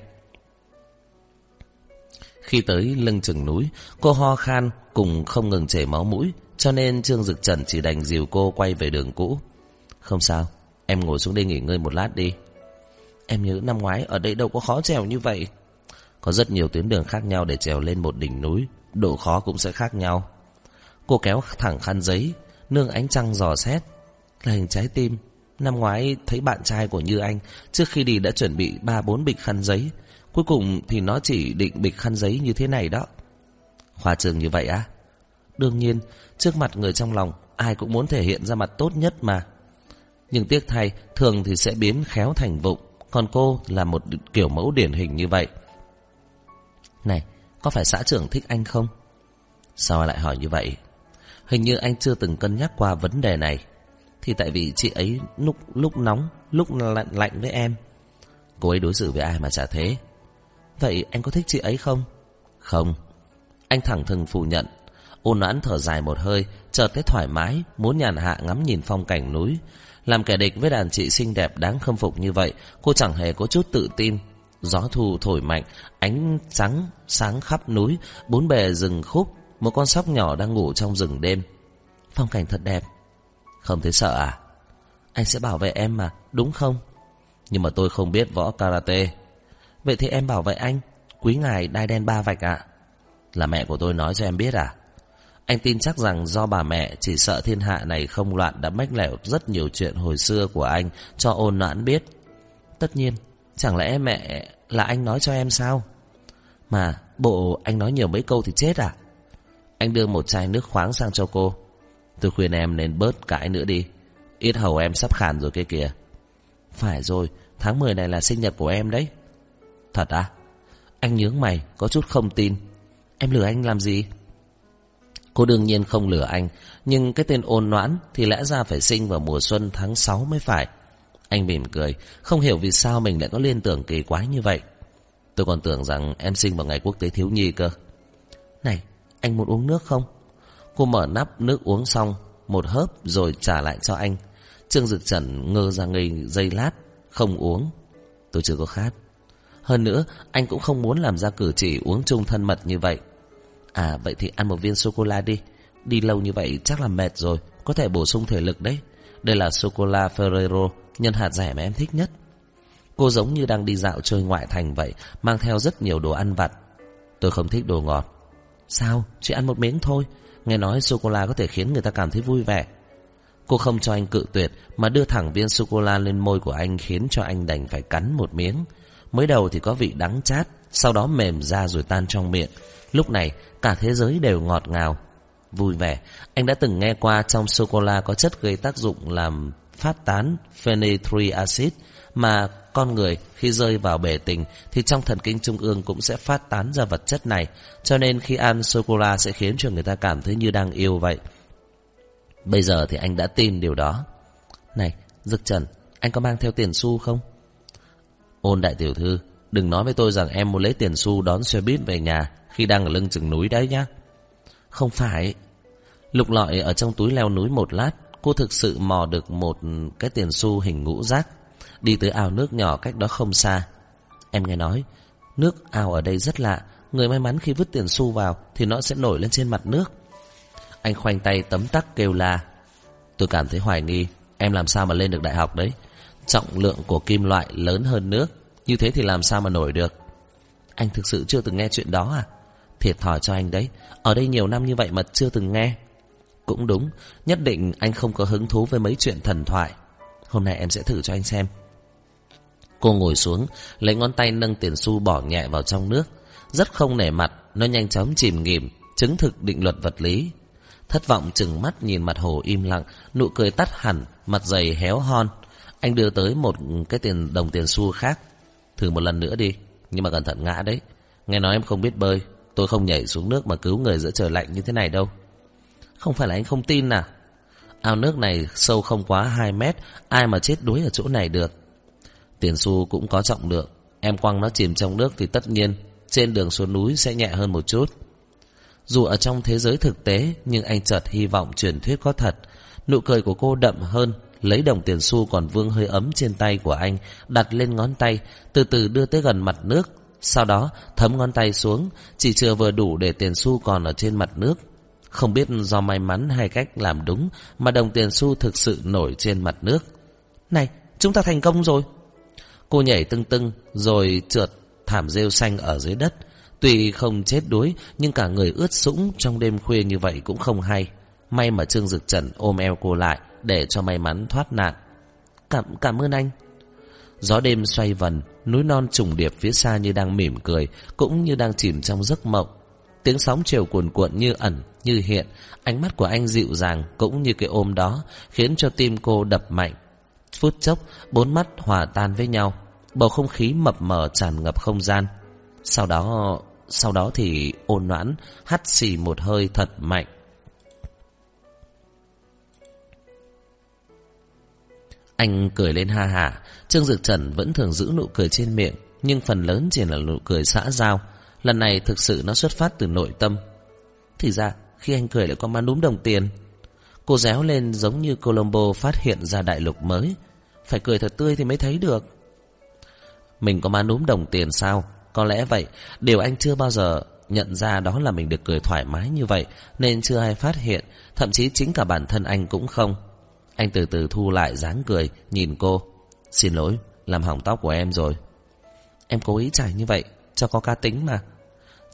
khi tới lưng chừng núi, Cô ho khan cùng không ngừng chảy máu mũi, Cho nên Trương Dực Trần chỉ đành dìu cô quay về đường cũ. Không sao, Em ngồi xuống đây nghỉ ngơi một lát đi. Em nhớ năm ngoái ở đây đâu có khó trèo như vậy. Có rất nhiều tuyến đường khác nhau để trèo lên một đỉnh núi, Độ khó cũng sẽ khác nhau. Cô kéo thẳng khăn giấy, Nương ánh trăng dò xét. Là hình trái tim. Năm ngoái thấy bạn trai của Như Anh, Trước khi đi đã chuẩn bị ba bốn bịch khăn giấy. Cuối cùng thì nó chỉ định bịch khăn giấy như thế này đó Khoa trường như vậy á Đương nhiên Trước mặt người trong lòng Ai cũng muốn thể hiện ra mặt tốt nhất mà Nhưng tiếc thay Thường thì sẽ biến khéo thành vụng Còn cô là một kiểu mẫu điển hình như vậy này, có phải xã trưởng thích anh không? Sao lại hỏi như vậy? Hình như anh chưa từng cân nhắc qua vấn đề này. Thì tại vì chị ấy lúc lúc nóng, lúc lạnh lạnh với em. Cô ấy đối xử với ai mà chả thế. Vậy anh có thích chị ấy không? Không. Anh thẳng thừng phủ nhận. Ôn noãn thở dài một hơi, chợt thấy thoải mái, muốn nhàn hạ ngắm nhìn phong cảnh núi. Làm kẻ địch với đàn chị xinh đẹp đáng khâm phục như vậy, cô chẳng hề có chút tự tin, Gió thu thổi mạnh, ánh trắng sáng khắp núi, bốn bề rừng khúc, một con sóc nhỏ đang ngủ trong rừng đêm. Phong cảnh thật đẹp. Không thấy sợ à? Anh sẽ bảo vệ em mà, đúng không? Nhưng mà tôi không biết võ karate. Vậy thì em bảo vệ anh, quý ngài đai đen ba vạch ạ. Là mẹ của tôi nói cho em biết à? Anh tin chắc rằng do bà mẹ chỉ sợ thiên hạ này không loạn đã mách lẻo rất nhiều chuyện hồi xưa của anh cho ôn noãn biết. Tất nhiên, Chẳng lẽ mẹ là anh nói cho em sao? Mà bộ anh nói nhiều mấy câu thì chết à? Anh đưa một chai nước khoáng sang cho cô. Tôi khuyên em nên bớt cãi nữa đi. Ít hầu em sắp khàn rồi kia kìa. Phải rồi, tháng 10 này là sinh nhật của em đấy. Thật à? Anh nhướng mày, có chút không tin. Em lừa anh làm gì? Cô đương nhiên không lừa anh, nhưng cái tên ôn noãn thì lẽ ra phải sinh vào mùa xuân tháng 6 mới phải. Anh mỉm cười, không hiểu vì sao mình lại có liên tưởng kỳ quái như vậy. Tôi còn tưởng rằng em sinh vào ngày quốc tế thiếu nhi cơ. Này, anh muốn uống nước không? Cô mở nắp nước uống xong, một hớp rồi trả lại cho anh. Trương Dực Trần ngơ ra ngây giây lát, không uống. Tôi chưa có khát. Hơn nữa, anh cũng không muốn làm ra cử chỉ uống chung thân mật như vậy. À, vậy thì ăn một viên sô-cô-la đi. Đi lâu như vậy chắc là mệt rồi, có thể bổ sung thể lực đấy. Đây là sô-cô-la Ferrero nhân hạt rẻ mà em thích nhất. Cô giống như đang đi dạo chơi ngoại thành vậy, mang theo rất nhiều đồ ăn vặt. Tôi không thích đồ ngọt. Sao? Chỉ ăn một miếng thôi. Nghe nói sô-cô-la có thể khiến người ta cảm thấy vui vẻ. Cô không cho anh cự tuyệt mà đưa thẳng viên sô-cô-la lên môi của anh khiến cho anh đành phải cắn một miếng. Mới đầu thì có vị đắng chát, sau đó mềm ra rồi tan trong miệng. Lúc này cả thế giới đều ngọt ngào. Vui vẻ, anh đã từng nghe qua trong sô-cô-la có chất gây tác dụng làm phát tán phenylethyl acid mà con người khi rơi vào bể tình thì trong thần kinh trung ương cũng sẽ phát tán ra vật chất này, cho nên khi ăn sô-cô-la sẽ khiến cho người ta cảm thấy như đang yêu vậy. Bây giờ thì anh đã tin điều đó. Này, Dực Trần, anh có mang theo tiền xu không? Ôn đại tiểu thư, đừng nói với tôi rằng em muốn lấy tiền xu đón xe buýt về nhà khi đang ở lưng chừng núi đấy nhá. Không phải. Lục lọi ở trong túi leo núi một lát, cô thực sự mò được một cái tiền xu hình ngũ giác, đi tới ao nước nhỏ cách đó không xa. Em nghe nói, nước ao ở đây rất lạ, người may mắn khi vứt tiền xu vào thì nó sẽ nổi lên trên mặt nước. Anh khoanh tay tấm tắc kêu la. Tôi cảm thấy hoài nghi, em làm sao mà lên được đại học đấy? Trọng lượng của kim loại lớn hơn nước, như thế thì làm sao mà nổi được? Anh thực sự chưa từng nghe chuyện đó à? Thiệt thòi cho anh đấy, ở đây nhiều năm như vậy mà chưa từng nghe. Cũng đúng, nhất định anh không có hứng thú với mấy chuyện thần thoại. Hôm nay em sẽ thử cho anh xem. Cô ngồi xuống, lấy ngón tay nâng tiền xu bỏ nhẹ vào trong nước. Rất không nể mặt, nó nhanh chóng chìm nghỉm, chứng thực định luật vật lý. Thất vọng chừng mắt nhìn mặt hồ im lặng, nụ cười tắt hẳn, mặt dày héo hon. Anh đưa tới một cái tiền đồng tiền xu khác. Thử một lần nữa đi, nhưng mà cẩn thận ngã đấy. Nghe nói em không biết bơi, tôi không nhảy xuống nước mà cứu người giữa trời lạnh như thế này đâu. Không phải là anh không tin à? Ao nước này sâu không quá 2 mét, ai mà chết đuối ở chỗ này được. Tiền xu cũng có trọng lượng, em quăng nó chìm trong nước thì tất nhiên trên đường xuống núi sẽ nhẹ hơn một chút. Dù ở trong thế giới thực tế, nhưng anh chợt hy vọng truyền thuyết có thật. Nụ cười của cô đậm hơn, lấy đồng tiền xu còn vương hơi ấm trên tay của anh, đặt lên ngón tay, từ từ đưa tới gần mặt nước. Sau đó, thấm ngón tay xuống, chỉ chưa vừa đủ để tiền xu còn ở trên mặt nước. Không biết do may mắn hay cách làm đúng mà đồng tiền xu thực sự nổi trên mặt nước. Này, chúng ta thành công rồi. Cô nhảy tưng tưng rồi trượt thảm rêu xanh ở dưới đất. Tuy không chết đuối nhưng cả người ướt sũng trong đêm khuya như vậy cũng không hay. May mà Trương Dực Trần ôm eo cô lại để cho may mắn thoát nạn. Cảm cảm ơn anh. Gió đêm xoay vần, núi non trùng điệp phía xa như đang mỉm cười, cũng như đang chìm trong giấc mộng. Tiếng sóng chiều cuồn cuộn như ẩn, như hiện, ánh mắt của anh dịu dàng cũng như cái ôm đó, khiến cho tim cô đập mạnh. Phút chốc, bốn mắt hòa tan với nhau, bầu không khí mập mờ tràn ngập không gian. Sau đó, sau đó thì ôn noãn hắt xì một hơi thật mạnh. Anh cười lên ha hả, Trương Dực Trần vẫn thường giữ nụ cười trên miệng, nhưng phần lớn chỉ là nụ cười xã giao. Lần này thực sự nó xuất phát từ nội tâm. Thì ra, khi anh cười lại có má núm đồng tiền. Cô réo lên giống như Colombo phát hiện ra đại lục mới. Phải cười thật tươi thì mới thấy được. Mình có má núm đồng tiền sao? Có lẽ vậy, điều anh chưa bao giờ nhận ra đó là mình được cười thoải mái như vậy, nên chưa ai phát hiện, thậm chí chính cả bản thân anh cũng không. Anh từ từ thu lại dáng cười, nhìn cô. Xin lỗi, làm hỏng tóc của em rồi. Em cố ý trải như vậy, cho có cá tính mà.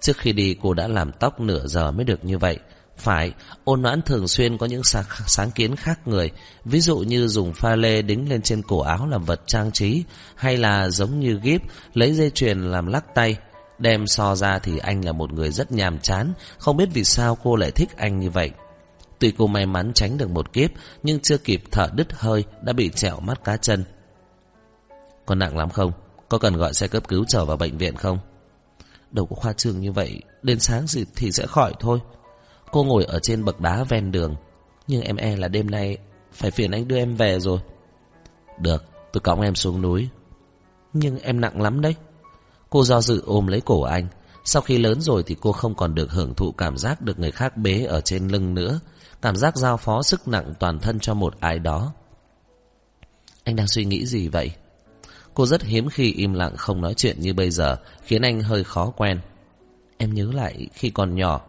Trước khi đi cô đã làm tóc nửa giờ mới được như vậy. Phải, ôn noãn thường xuyên có những sáng, sáng kiến khác người, ví dụ như dùng pha lê đính lên trên cổ áo làm vật trang trí, hay là giống như gíp, lấy dây chuyền làm lắc tay. Đem so ra thì anh là một người rất nhàm chán, không biết vì sao cô lại thích anh như vậy. Tuy cô may mắn tránh được một kiếp, nhưng chưa kịp thở đứt hơi đã bị trẹo mắt cá chân. Còn nặng lắm không? Có cần gọi xe cấp cứu trở vào bệnh viện không? Đâu có khoa trương như vậy, đến sáng gì thì sẽ khỏi thôi. Cô ngồi ở trên bậc đá ven đường Nhưng em e là đêm nay Phải phiền anh đưa em về rồi Được tôi cõng em xuống núi Nhưng em nặng lắm đấy Cô do dự ôm lấy cổ anh Sau khi lớn rồi thì cô không còn được hưởng thụ cảm giác được người khác bế ở trên lưng nữa Cảm giác giao phó sức nặng toàn thân cho một ai đó Anh đang suy nghĩ gì vậy? Cô rất hiếm khi im lặng không nói chuyện như bây giờ Khiến anh hơi khó quen Em nhớ lại khi còn nhỏ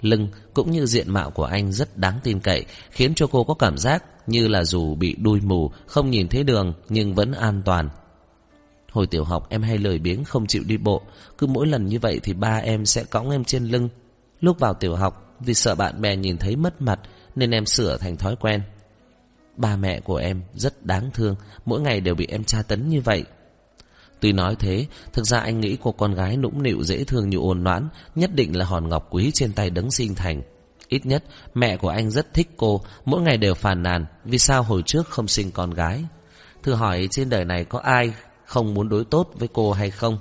Lưng cũng như diện mạo của anh rất đáng tin cậy, khiến cho cô có cảm giác như là dù bị đuôi mù, không nhìn thấy đường nhưng vẫn an toàn. Hồi tiểu học em hay lười biếng không chịu đi bộ, cứ mỗi lần như vậy thì ba em sẽ cõng em trên lưng. Lúc vào tiểu học, vì sợ bạn bè nhìn thấy mất mặt nên em sửa thành thói quen. Ba mẹ của em rất đáng thương, Mỗi ngày đều bị em tra tấn như vậy. Tuy nói thế, Thực ra anh nghĩ cô con gái nũng nịu dễ thương như ôn noãn Nhất định là hòn ngọc quý trên tay đấng sinh thành. Ít nhất, mẹ của anh rất thích cô, Mỗi ngày đều phàn nàn Vì sao hồi trước không sinh con gái. Thử hỏi trên đời này có ai Không muốn đối tốt với cô hay không?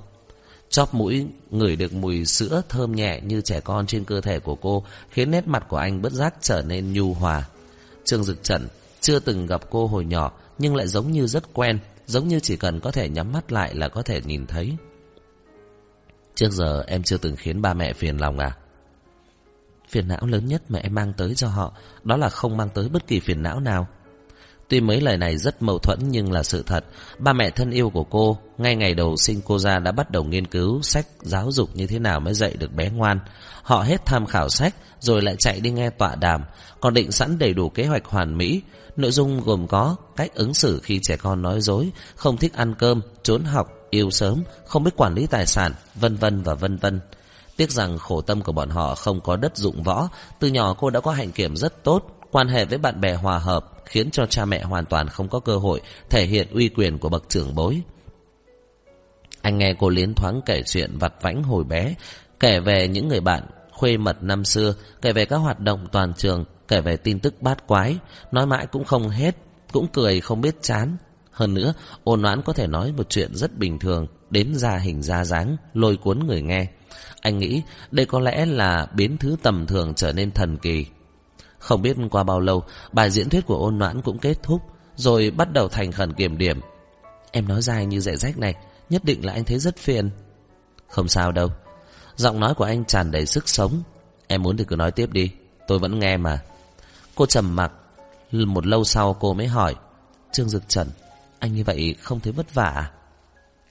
Chóp mũi, ngửi được mùi sữa thơm nhẹ như trẻ con trên cơ thể của cô, Khiến nét mặt của anh bất giác trở nên nhu hòa. Trương Dực Trần chưa từng gặp cô hồi nhỏ, Nhưng lại giống như rất quen, Giống như chỉ cần có thể nhắm mắt lại là có thể nhìn thấy. Trước giờ em chưa từng khiến ba mẹ phiền lòng à? Phiền não lớn nhất mà em mang tới cho họ, Đó là không mang tới bất kỳ phiền não nào. Tuy mấy lời này rất mâu thuẫn nhưng là sự thật. Ba mẹ thân yêu của cô Ngay ngày đầu sinh cô ra đã bắt đầu nghiên cứu Sách giáo dục như thế nào mới dạy được bé ngoan. Họ hết tham khảo sách Rồi lại chạy đi nghe tọa đàm Còn định sẵn đầy đủ kế hoạch hoàn mỹ. Nội dung gồm có cách ứng xử khi trẻ con nói dối Không thích ăn cơm, trốn học, yêu sớm Không biết quản lý tài sản, vân vân và vân vân. Tiếc rằng khổ tâm của bọn họ không có đất dụng võ. Từ nhỏ cô đã có hạnh kiểm rất tốt Quan hệ với bạn bè hòa hợp khiến cho cha mẹ hoàn toàn không có cơ hội thể hiện uy quyền của bậc trưởng bối. Anh nghe cô liến thoáng kể chuyện vặt vãnh hồi bé, kể về những người bạn khuê mật năm xưa, kể về các hoạt động toàn trường, kể về tin tức bát quái, nói mãi cũng không hết, cũng cười không biết chán. Hơn nữa, ôn noãn có thể nói một chuyện rất bình thường, đến ra hình ra dáng, lôi cuốn người nghe. Anh nghĩ đây có lẽ là biến thứ tầm thường trở nên thần kỳ. Không biết qua bao lâu, bài diễn thuyết của ôn noãn cũng kết thúc, rồi bắt đầu thành khẩn kiểm điểm. Em nói dài như dạy rách này, nhất định là anh thấy rất phiền. Không sao đâu. Giọng nói của anh tràn đầy sức sống. Em muốn thì cứ nói tiếp đi, tôi vẫn nghe mà. Cô trầm mặc. Một lâu sau cô mới hỏi. Trương Dực Trần, anh như vậy không thấy vất vả à?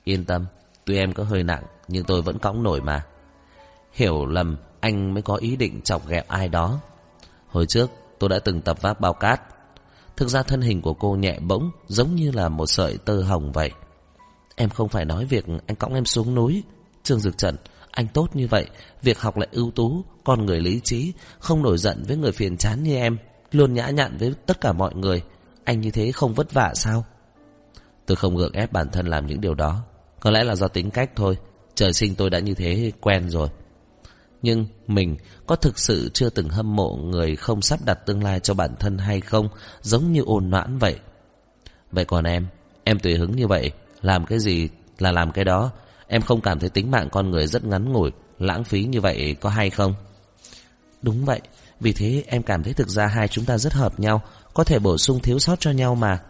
Yên tâm, tuy em có hơi nặng, nhưng tôi vẫn cõng nổi mà. Hiểu lầm, anh mới có ý định chọc ghẹo ai đó. Hồi trước, tôi đã từng tập vác bao cát. Thực ra thân hình của cô nhẹ bỗng, Giống như là một sợi tơ hồng vậy. Em không phải nói việc anh cõng em xuống núi. Trương Dực Trần, Anh tốt như vậy, Việc học lại ưu tú, Con người lý trí, Không nổi giận với người phiền chán như em, Luôn nhã nhặn với tất cả mọi người. Anh như thế không vất vả sao? Tôi không gượng ép bản thân làm những điều đó. Có lẽ là do tính cách thôi. Trời sinh tôi đã như thế quen rồi nhưng mình có thực sự chưa từng hâm mộ người không sắp đặt tương lai cho bản thân hay không, giống như ôn noãn vậy. Vậy còn em, em tùy hứng như vậy, làm cái gì là làm cái đó. Em không cảm thấy tính mạng con người rất ngắn ngủi, lãng phí như vậy có hay không? Đúng vậy, vì thế em cảm thấy thực ra hai chúng ta rất hợp nhau, có thể bổ sung thiếu sót cho nhau mà.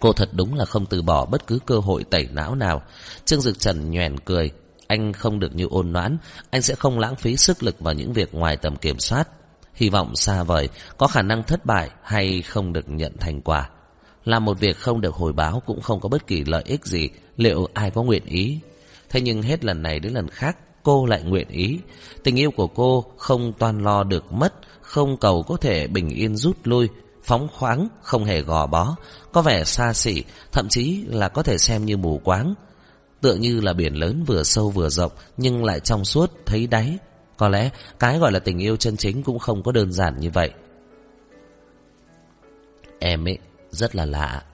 Cô thật đúng là không từ bỏ bất cứ cơ hội tẩy não nào. Trương Dực Trần nhoèn cười, anh không được như ôn noãn, anh sẽ không lãng phí sức lực vào những việc ngoài tầm kiểm soát. Hy vọng xa vời, có khả năng thất bại hay không được nhận thành quả. Làm một việc không được hồi báo cũng không có bất kỳ lợi ích gì, liệu ai có nguyện ý? Thế nhưng hết lần này đến lần khác, cô lại nguyện ý. Tình yêu của cô không toàn lo được mất, không cầu có thể bình yên rút lui, phóng khoáng, không hề gò bó, có vẻ xa xỉ, thậm chí là có thể xem như mù quáng. Tựa như là biển lớn vừa sâu vừa rộng, Nhưng lại trong suốt, thấy đáy. Có lẽ cái gọi là tình yêu chân chính Cũng không có đơn giản như vậy. Em ấy, rất là lạ.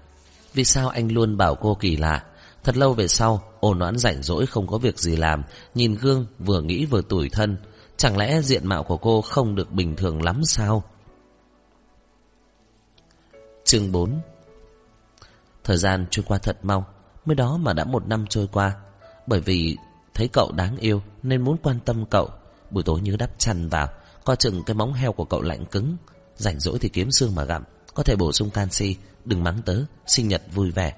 Vì sao anh luôn bảo cô kỳ lạ? Thật lâu về sau Ôn noãn rảnh rỗi không có việc gì làm, Nhìn gương vừa nghĩ vừa tủi thân. Chẳng lẽ diện mạo của cô không được bình thường lắm sao? Chương 4 Thời gian trôi qua thật mau. Mới đó mà đã một năm trôi qua Bởi vì thấy cậu đáng yêu Nên muốn quan tâm cậu Buổi tối nhớ đắp chăn vào Coi chừng cái móng heo của cậu lạnh cứng Rảnh rỗi thì kiếm xương mà gặm Có thể bổ sung canxi Đừng mắng tớ Sinh nhật vui vẻ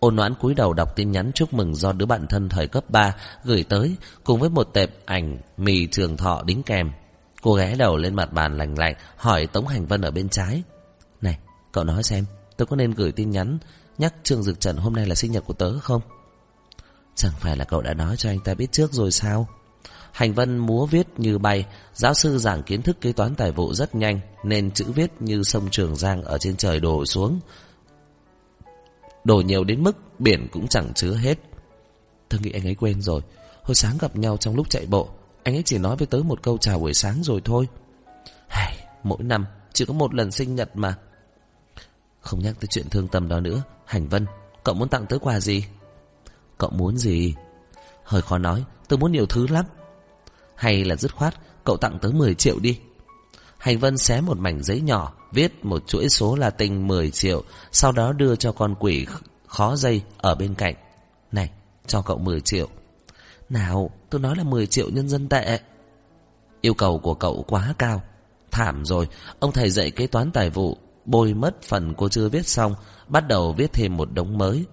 Ôn noãn cúi đầu đọc tin nhắn chúc mừng do đứa bạn thân thời cấp 3 gửi tới cùng với một tệp ảnh mì trường thọ đính kèm. Cô ghé đầu lên mặt bàn lành lạnh hỏi Tống Hành Vân ở bên trái. Này, cậu nói xem, tôi có nên gửi tin nhắn Nhắc Trương Dực Trần hôm nay là sinh nhật của tớ không? Chẳng phải là cậu đã nói cho anh ta biết trước rồi sao? Hành vân múa viết như bay Giáo sư giảng kiến thức kế toán tài vụ rất nhanh Nên chữ viết như sông Trường Giang Ở trên trời đổ xuống. Đổ nhiều đến mức Biển cũng chẳng chứa hết. Tớ nghĩ anh ấy quên rồi. Hồi sáng gặp nhau trong lúc chạy bộ Anh ấy chỉ nói với tớ một câu chào buổi sáng rồi thôi. Hài, Mỗi năm chỉ có một lần sinh nhật mà. Không nhắc tới chuyện thương tâm đó nữa Hành Vân, Cậu muốn tặng tớ quà gì? Cậu muốn gì? Hơi khó nói, Tớ muốn nhiều thứ lắm. Hay là dứt khoát, Cậu tặng tớ 10 triệu đi. Hành Vân xé một mảnh giấy nhỏ, Viết một chuỗi số là tinh 10 triệu, Sau đó đưa cho con quỷ khó dây Ở bên cạnh. Này, cho cậu 10 triệu. Nào tôi nói là 10 triệu nhân dân tệ. Yêu cầu của cậu quá cao. Thảm rồi, Ông thầy dạy kế toán tài vụ Bôi mất phần cô chưa viết xong Bắt đầu viết thêm một đống mới.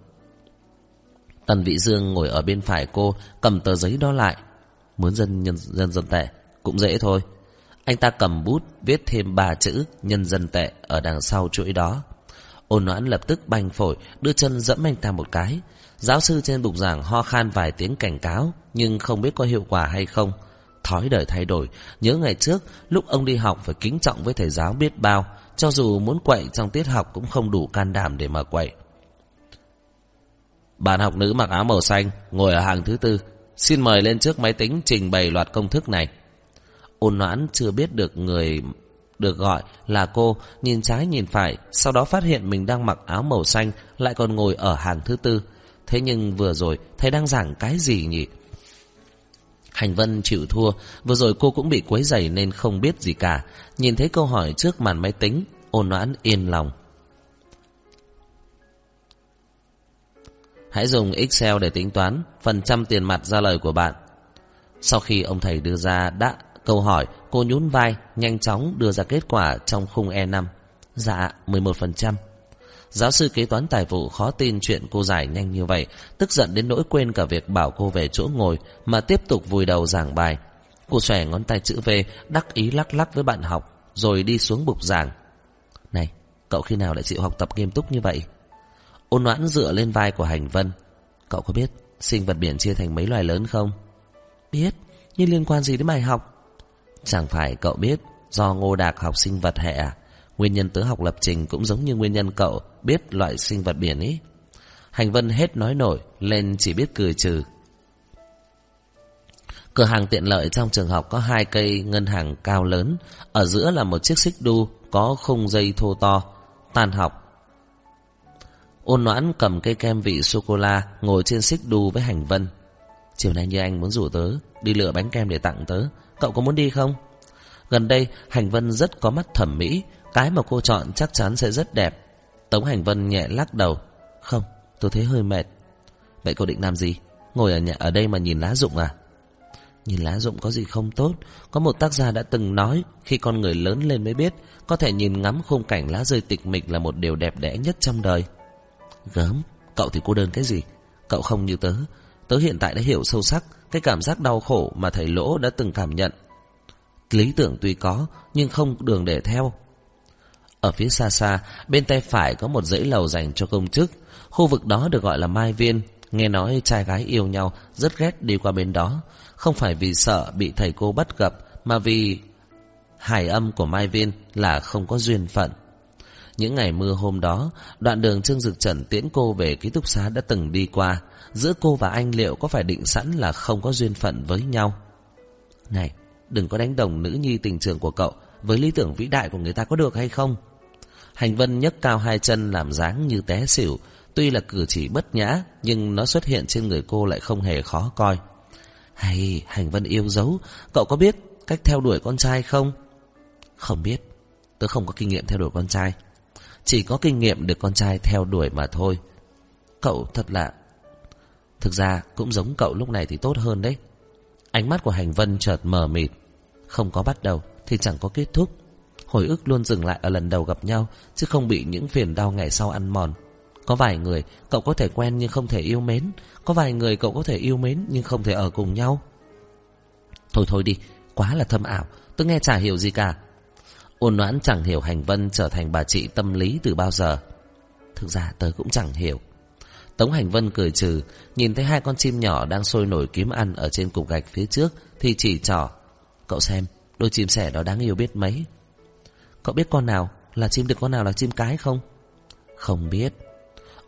Tần Vị Dương ngồi ở bên phải cô Cầm tờ giấy đó lại. Muốn dân nhân, dân dân tệ Cũng dễ thôi. Anh ta cầm bút viết thêm ba chữ Nhân dân tệ ở đằng sau chuỗi đó. Ôn noãn lập tức banh phổi Đưa chân dẫm anh ta một cái. Giáo sư trên bục giảng ho khan vài tiếng cảnh cáo Nhưng không biết có hiệu quả hay không. Thói đời thay đổi Nhớ ngày trước lúc ông đi học phải kính trọng với thầy giáo biết bao. Cho dù muốn quậy trong tiết học Cũng không đủ can đảm để mà quậy. Bạn học nữ mặc áo màu xanh, Ngồi ở hàng thứ tư, Xin mời lên trước máy tính trình bày loạt công thức này. Ôn noãn chưa biết được người được gọi là cô, Nhìn trái nhìn phải, Sau đó phát hiện mình đang mặc áo màu xanh, Lại còn ngồi ở hàng thứ tư. Thế nhưng vừa rồi, thầy đang giảng cái gì nhỉ? Hành Vân chịu thua, vừa rồi cô cũng bị quấy rầy nên không biết gì cả. Nhìn thấy câu hỏi trước màn máy tính, ôn noãn yên lòng. Hãy dùng Excel để tính toán phần trăm tiền mặt ra lời của bạn. Sau khi ông thầy đưa ra đã câu hỏi, cô nhún vai, nhanh chóng đưa ra kết quả trong khung E5. Dạ, 11%. Giáo sư kế toán tài vụ khó tin chuyện cô giải nhanh như vậy, tức giận đến nỗi quên cả việc bảo cô về chỗ ngồi mà tiếp tục vùi đầu giảng bài. Cô xòe ngón tay chữ V, đắc ý lắc lắc với bạn học, rồi đi xuống bục giảng. Này, cậu khi nào lại chịu học tập nghiêm túc như vậy? Ôn noãn dựa lên vai của Hành Vân. Cậu có biết sinh vật biển chia thành mấy loài lớn không? Biết, nhưng liên quan gì đến bài học? Chẳng phải cậu biết do ngô đạc học sinh vật hệ à? Nguyên nhân tớ học lập trình cũng giống như nguyên nhân cậu biết loại sinh vật biển ấy. Hành Vân hết nói nổi, lên chỉ biết cười trừ. Cửa hàng tiện lợi trong trường học có hai cây ngân hàng cao lớn, ở giữa là một chiếc xích đu có khung dây thô to, tan học. Ôn noãn cầm cây kem vị sô-cô-la ngồi trên xích đu với Hành Vân. Chiều nay như anh muốn rủ tớ, đi lựa bánh kem để tặng tớ, cậu có muốn đi không? Gần đây, Hành Vân rất có mắt thẩm mỹ, cái mà cô chọn chắc chắn sẽ rất đẹp. Tống Hành Vân nhẹ lắc đầu. Không, tôi thấy hơi mệt. Vậy cô định làm gì? Ngồi ở nhà ở đây mà nhìn lá rụng à? Nhìn lá rụng có gì không tốt? Có một tác giả đã từng nói Khi con người lớn lên mới biết Có thể nhìn ngắm khung cảnh lá rơi tịch mịch Là một điều đẹp đẽ nhất trong đời. Gớm, cậu thì cô đơn cái gì? Cậu không như tớ. Tớ hiện tại đã hiểu sâu sắc Cái cảm giác đau khổ mà thầy Lỗ đã từng cảm nhận. Lý tưởng tuy có Nhưng không đường để theo ở phía xa xa, bên tay phải có một dãy lầu dành cho công chức. Khu vực đó được gọi là Mai Viên. Nghe nói trai gái yêu nhau, rất ghét đi qua bên đó. Không phải vì sợ bị thầy cô bắt gặp, mà vì hải âm của Mai Viên là không có duyên phận. Những ngày mưa hôm đó, đoạn đường Trương Dực Trần tiễn cô về ký túc xá đã từng đi qua. Giữa cô và anh liệu có phải định sẵn là không có duyên phận với nhau? Này, đừng có đánh đồng nữ nhi tình trường của cậu với lý tưởng vĩ đại của người ta có được hay không? Hành Vân nhấc cao hai chân làm dáng như té xỉu. Tuy là cử chỉ bất nhã, nhưng nó xuất hiện trên người cô lại không hề khó coi. Hay, Hành Vân yêu dấu, cậu có biết cách theo đuổi con trai không? Không biết, tôi không có kinh nghiệm theo đuổi con trai. Chỉ có kinh nghiệm được con trai theo đuổi mà thôi. Cậu thật lạ. Thực ra, cũng giống cậu lúc này thì tốt hơn đấy. Ánh mắt của Hành Vân chợt mờ mịt. Không có bắt đầu thì chẳng có kết thúc. Hồi ức luôn dừng lại ở lần đầu gặp nhau, Chứ không bị những phiền đau ngày sau ăn mòn. Có vài người, cậu có thể quen nhưng không thể yêu mến. Có vài người cậu có thể yêu mến nhưng không thể ở cùng nhau. Thôi thôi đi, Quá là thâm ảo, Tôi nghe chả hiểu gì cả. Ôn noãn chẳng hiểu hành vân trở thành bà chị tâm lý từ bao giờ. Thực ra tớ cũng chẳng hiểu. Tống Hành Vân cười trừ, Nhìn thấy hai con chim nhỏ đang sôi nổi kiếm ăn Ở trên cục gạch phía trước Thì chỉ trỏ, Cậu xem Đôi chim sẻ đó đáng yêu biết mấy Cậu biết con nào là chim đực con nào là chim cái không? Không biết.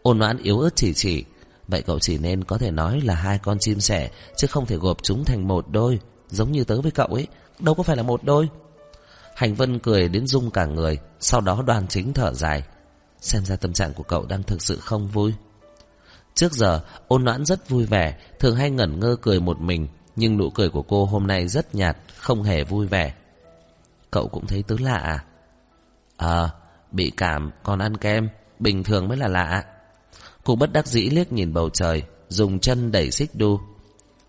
Ôn noãn yếu ớt chỉ chỉ. Vậy cậu chỉ nên có thể nói là hai con chim sẻ, chứ không thể gộp chúng thành một đôi. Giống như tớ với cậu ấy. Đâu có phải là một đôi. Hành Vân cười đến rung cả người. Sau đó đoàn chính thở dài. Xem ra tâm trạng của cậu đang thực sự không vui Trước giờ, ôn noãn rất vui vẻ, Thường hay ngẩn ngơ cười một mình nhưng nụ cười của cô hôm nay rất nhạt Không hề vui vẻ. Cậu cũng thấy tứ lạ à? Ờ Bị cảm còn ăn kem Bình thường mới là lạ. Cô bất đắc dĩ liếc nhìn bầu trời Dùng chân đẩy xích đu.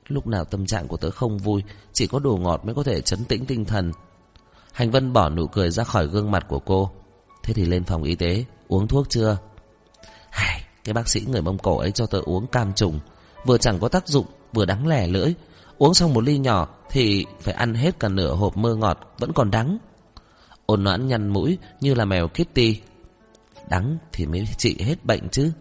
Lúc nào tâm trạng của tớ không vui Chỉ có đồ ngọt mới có thể chấn tĩnh tinh thần. Hành Vân bỏ nụ cười ra khỏi gương mặt của cô. Thế thì lên phòng y tế Uống thuốc chưa? Hài, Cái bác sĩ người Mông Cổ ấy cho tớ uống cam trùng. Vừa chẳng có tác dụng Vừa đắng lẻ lưỡi. Uống xong một ly nhỏ Thì phải ăn hết cả nửa hộp mơ ngọt Vẫn còn đắng. Ôn noãn nhăn mũi như là mèo Kitty. Đắng thì mới trị hết bệnh chứ.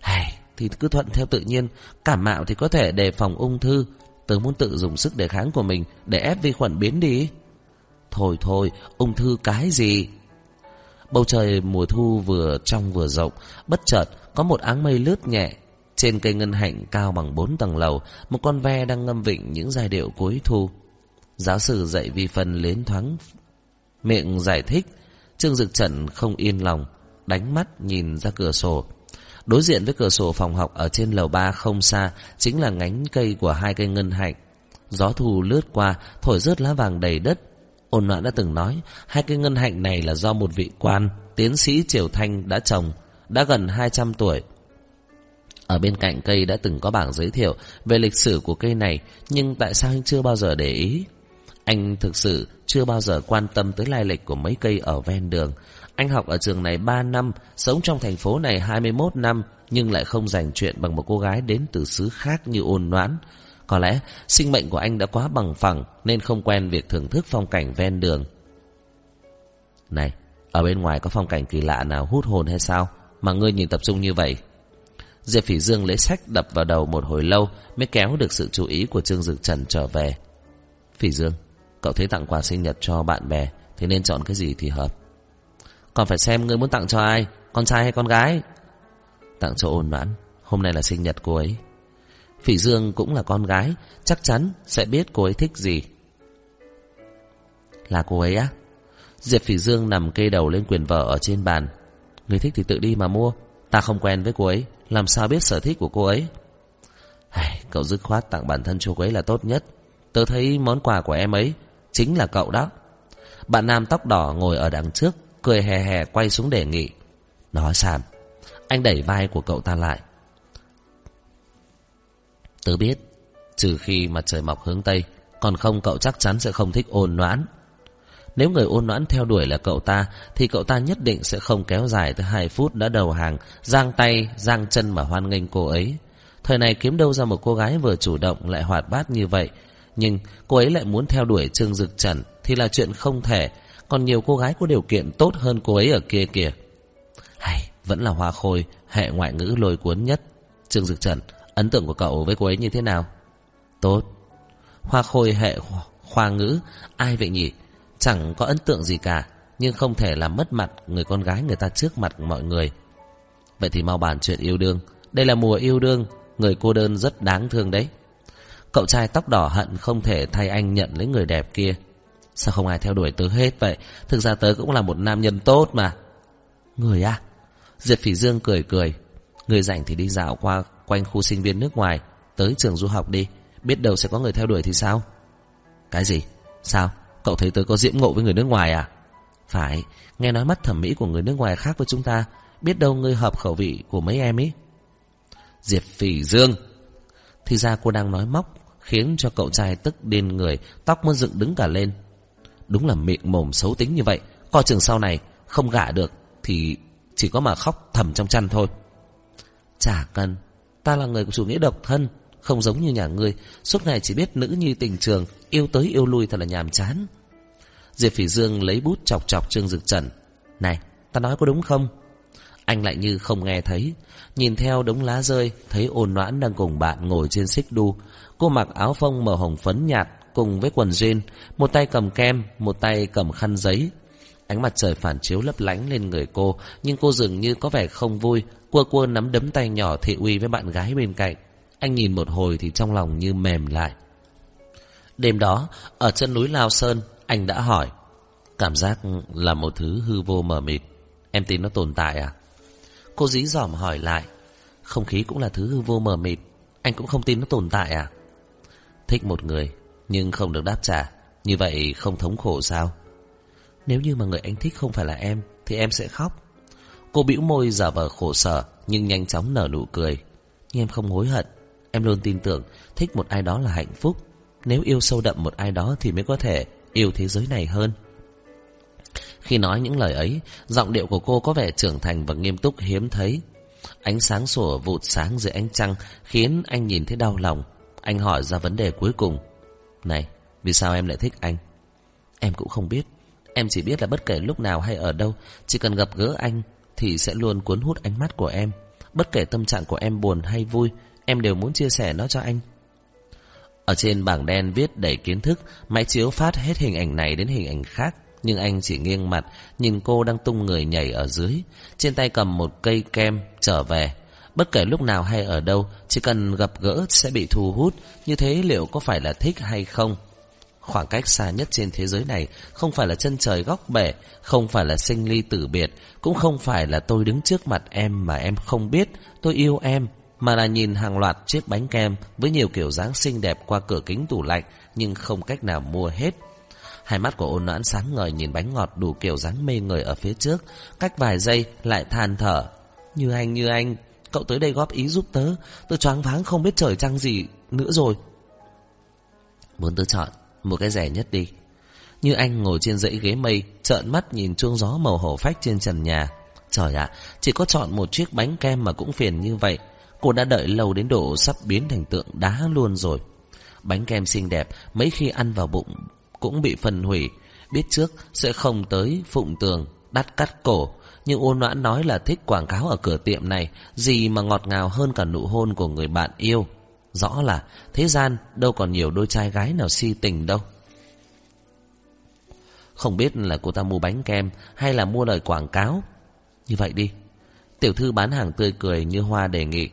Hay, Thì cứ thuận theo tự nhiên Cảm mạo thì có thể đề phòng ung thư. Tớ muốn tự dùng sức đề kháng của mình Để ép vi khuẩn biến đi. Thôi thôi, ung thư cái gì? Bầu trời mùa thu vừa trong vừa rộng, bất chợt có một áng mây lướt nhẹ. Trên cây ngân hạnh cao bằng bốn tầng lầu, một con ve đang ngâm vịnh những giai điệu cuối thu. Giáo sư dạy vi phân lến thoáng miệng giải thích, Trương Dực Trần không yên lòng, đánh mắt nhìn ra cửa sổ. Đối diện với cửa sổ phòng học ở trên lầu ba không xa chính là ngánh cây của hai cây ngân hạnh. Gió thu lướt qua, thổi rớt lá vàng đầy đất, Ôn loạn đã từng nói, hai cây ngân hạnh này là do một vị quan, tiến sĩ Triều Thanh đã trồng, đã gần 200 tuổi. Ở bên cạnh cây đã từng có bảng giới thiệu về lịch sử của cây này, nhưng tại sao anh chưa bao giờ để ý? Anh thực sự chưa bao giờ quan tâm tới lai lịch của mấy cây ở ven đường. Anh học ở trường này 3 năm, sống trong thành phố này 21 năm, nhưng lại không dành chuyện bằng một cô gái đến từ xứ khác như ôn noãn. Có lẽ sinh mệnh của anh đã quá bằng phẳng nên không quen việc thưởng thức phong cảnh ven đường. Này, ở bên ngoài có phong cảnh kỳ lạ nào hút hồn hay sao mà ngươi nhìn tập trung như vậy? Diệp Phỉ Dương lấy sách đập vào đầu một hồi lâu mới kéo được sự chú ý của Trương Dực Trần trở về. Phỉ Dương, cậu thấy tặng quà sinh nhật cho bạn bè thì nên chọn cái gì thì hợp. Còn phải xem ngươi muốn tặng cho ai, con trai hay con gái? Tặng cho ôn noãn, hôm nay là sinh nhật cô ấy. Phỉ Dương cũng là con gái, chắc chắn sẽ biết cô ấy thích gì. Là cô ấy á? Diệp Phỉ Dương nằm kê đầu lên quyền vợ ở trên bàn. Người thích thì tự đi mà mua. Ta không quen với cô ấy, làm sao biết sở thích của cô ấy? Ai, cậu dứt khoát tặng bản thân cho cô ấy là tốt nhất. Tớ thấy món quà của em ấy chính là cậu đó. Bạn nam tóc đỏ ngồi ở đằng trước, cười hè hè quay xuống đề nghị. Nói sàm anh đẩy vai của cậu ta lại. Tớ biết, trừ khi mặt trời mọc hướng Tây, còn không cậu chắc chắn sẽ không thích ôn noãn. Nếu người ôn noãn theo đuổi là cậu ta, thì cậu ta nhất định sẽ không kéo dài tới 2 phút đã đầu hàng, giang tay, giang chân mà hoan nghênh cô ấy. Thời này kiếm đâu ra một cô gái vừa chủ động lại hoạt bát như vậy. Nhưng cô ấy lại muốn theo đuổi Trương Dực Trần thì là chuyện không thể, còn nhiều cô gái có điều kiện tốt hơn cô ấy ở kia kìa. Hay, vẫn là hoa khôi, hệ ngoại ngữ lôi cuốn nhất. Trương Dực Trần Ấn tượng của cậu với cô ấy như thế nào? Tốt. Hoa khôi hệ khoa ngữ, ai vậy nhỉ? Chẳng có ấn tượng gì cả, nhưng không thể làm mất mặt người con gái người ta trước mặt mọi người. Vậy thì mau bàn chuyện yêu đương. Đây là mùa yêu đương, người cô đơn rất đáng thương đấy. Cậu trai tóc đỏ hận không thể thay anh nhận lấy người đẹp kia. Sao không ai theo đuổi tớ hết vậy? Thực ra tớ cũng là một nam nhân tốt mà. Người à? Diệp Phỉ Dương cười cười. Người rảnh thì đi dạo qua quanh khu sinh viên nước ngoài tới trường du học đi, biết đâu sẽ có người theo đuổi thì sao? Cái gì? Sao? Cậu thấy tớ có diễm ngộ với người nước ngoài à? Phải, nghe nói mắt thẩm mỹ của người nước ngoài khác với chúng ta, biết đâu ngươi hợp khẩu vị của mấy em ý. Diệp Phỉ Dương. Thì ra cô đang nói móc, khiến cho cậu trai tức điên người, tóc muốn dựng đứng cả lên. Đúng là miệng mồm xấu tính như vậy, coi chừng sau này không gả được thì chỉ có mà khóc thầm trong chăn thôi. Chả cần, Ta là người của chủ nghĩa độc thân Không giống như nhà ngươi Suốt ngày chỉ biết nữ nhi tình trường Yêu tới yêu lui thật là nhàm chán. Diệp Phỉ Dương lấy bút chọc chọc Trương Dực Trần. Này, ta nói có đúng không? Anh lại như không nghe thấy. Nhìn theo đống lá rơi, Thấy ôn noãn đang cùng bạn ngồi trên xích đu. Cô mặc áo phông màu hồng phấn nhạt, Cùng với quần jean, Một tay cầm kem, Một tay cầm khăn giấy. Ánh mặt trời phản chiếu lấp lánh lên người cô, Nhưng cô dường như có vẻ không vui. Cua cua nắm đấm tay nhỏ thị uy với bạn gái bên cạnh. Anh nhìn một hồi thì trong lòng như mềm lại. Đêm đó Ở chân núi Lao Sơn Anh đã hỏi Cảm giác là một thứ hư vô mờ mịt Em tin nó tồn tại à? Cô dí dỏm hỏi lại. Không khí cũng là thứ hư vô mờ mịt. Anh cũng không tin nó tồn tại à? Thích một người, nhưng không được đáp trả. Như vậy không thống khổ sao? Nếu như mà người anh thích không phải là em, thì em sẽ khóc. Cô bĩu môi giả vờ khổ sở, nhưng nhanh chóng nở nụ cười. Nhưng em không hối hận. Em luôn tin tưởng thích một ai đó là hạnh phúc. Nếu yêu sâu đậm một ai đó thì mới có thể yêu thế giới này hơn. Khi nói những lời ấy, giọng điệu của cô có vẻ trưởng thành và nghiêm túc hiếm thấy. Ánh sáng sủa vụt sáng dưới ánh trăng khiến anh nhìn thấy đau lòng. Anh hỏi ra vấn đề cuối cùng. Này, vì sao em lại thích anh? Em cũng không biết. Em chỉ biết là bất kể lúc nào hay ở đâu, chỉ cần gặp gỡ anh thì sẽ luôn cuốn hút ánh mắt của em. Bất kể tâm trạng của em buồn hay vui, em đều muốn chia sẻ nó cho anh. Ở trên bảng đen viết đầy kiến thức, máy chiếu phát hết hình ảnh này đến hình ảnh khác. Nhưng anh chỉ nghiêng mặt, nhìn cô đang tung người nhảy ở dưới. Trên tay cầm một cây kem, trở về. Bất kể lúc nào hay ở đâu, chỉ cần gặp gỡ sẽ bị thu hút. Như thế liệu có phải là thích hay không? Khoảng cách xa nhất trên thế giới này không phải là chân trời góc bể, không phải là sinh ly tử biệt, cũng không phải là tôi đứng trước mặt em mà em không biết tôi yêu em, mà là nhìn hàng loạt chiếc bánh kem với nhiều kiểu dáng xinh đẹp qua cửa kính tủ lạnh nhưng không cách nào mua hết. Hai mắt của ôn noãn sáng ngời nhìn bánh ngọt đủ kiểu dáng mê người ở phía trước, cách vài giây lại than thở. Như anh, như anh, cậu tới đây góp ý giúp tớ, tớ choáng váng không biết trời trăng gì nữa rồi. Muốn tớ chọn một cái rẻ nhất đi. Như anh ngồi trên dãy ghế mây, trợn mắt nhìn chuông gió màu hổ phách trên trần nhà. Trời ạ, chỉ có chọn một chiếc bánh kem mà cũng phiền như vậy. Cô đã đợi lâu đến độ sắp biến thành tượng đá luôn rồi. Bánh kem xinh đẹp, mấy khi ăn vào bụng cũng bị phân hủy. Biết trước sẽ không tới phụng tường, đắt cắt cổ. Nhưng ôn noãn nói là thích quảng cáo ở cửa tiệm này, gì mà ngọt ngào hơn cả nụ hôn của người bạn yêu. Rõ là thế gian đâu còn nhiều đôi trai gái nào si tình đâu. Không biết là cô ta mua bánh kem hay là mua lời quảng cáo. Như vậy đi. Tiểu thư bán hàng tươi cười như hoa đề nghị.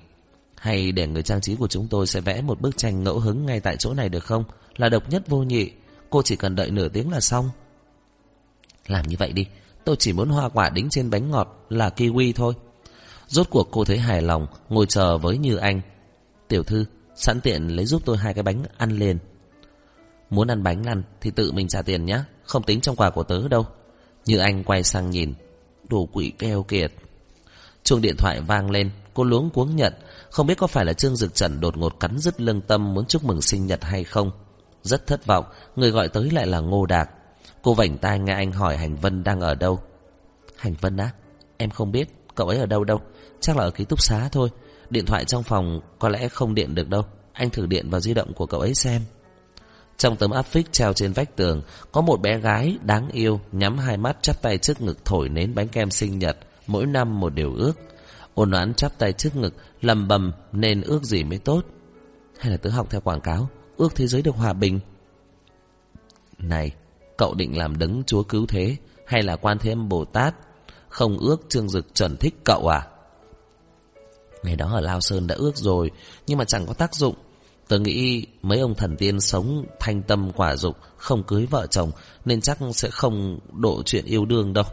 Hay để người trang trí của chúng tôi sẽ vẽ một bức tranh ngẫu hứng ngay tại chỗ này được không? Là độc nhất vô nhị. Cô chỉ cần đợi nửa tiếng là xong. Làm như vậy đi. Tôi chỉ muốn hoa quả đính trên bánh ngọt là kiwi thôi. Rốt cuộc cô thấy hài lòng, ngồi chờ với Như Anh. Tiểu thư, Sẵn tiện lấy giúp tôi hai cái bánh ăn liền Muốn ăn bánh ăn Thì tự mình trả tiền nhé Không tính trong quà của tớ đâu Như anh quay sang nhìn Đồ quỷ keo kiệt Chuông điện thoại vang lên, Cô luống cuống nhận, Không biết có phải là Trương Dực Trần đột ngột cắn dứt lương tâm Muốn chúc mừng sinh nhật hay không. Rất thất vọng, Người gọi tới lại là Ngô đạt Cô vảnh tai nghe anh hỏi Hành Vân đang ở đâu. Hành Vân á, Em không biết, Cậu ấy ở đâu đâu, Chắc là ở ký túc xá thôi. Điện thoại trong phòng có lẽ không điện được đâu, Anh thử điện vào di động của cậu ấy xem. Trong tấm áp phích treo trên vách tường, Có một bé gái đáng yêu Nhắm hai mắt chắp tay trước ngực thổi nến bánh kem sinh nhật. Mỗi năm một điều ước. Ôn oán chắp tay trước ngực lầm bầm nên ước gì mới tốt? Hay là tớ học theo quảng cáo, Ước thế giới được hòa bình. Này, Cậu định làm đấng chúa cứu thế, Hay là quan thế âm Bồ Tát? Không ước Trương Dực chuẩn thích cậu à? Ngày đó ở Lao Sơn đã ước rồi, Nhưng mà chẳng có tác dụng. Tớ nghĩ mấy ông thần tiên sống thanh tâm quả dục, Không cưới vợ chồng, Nên chắc sẽ không độ chuyện yêu đương đâu.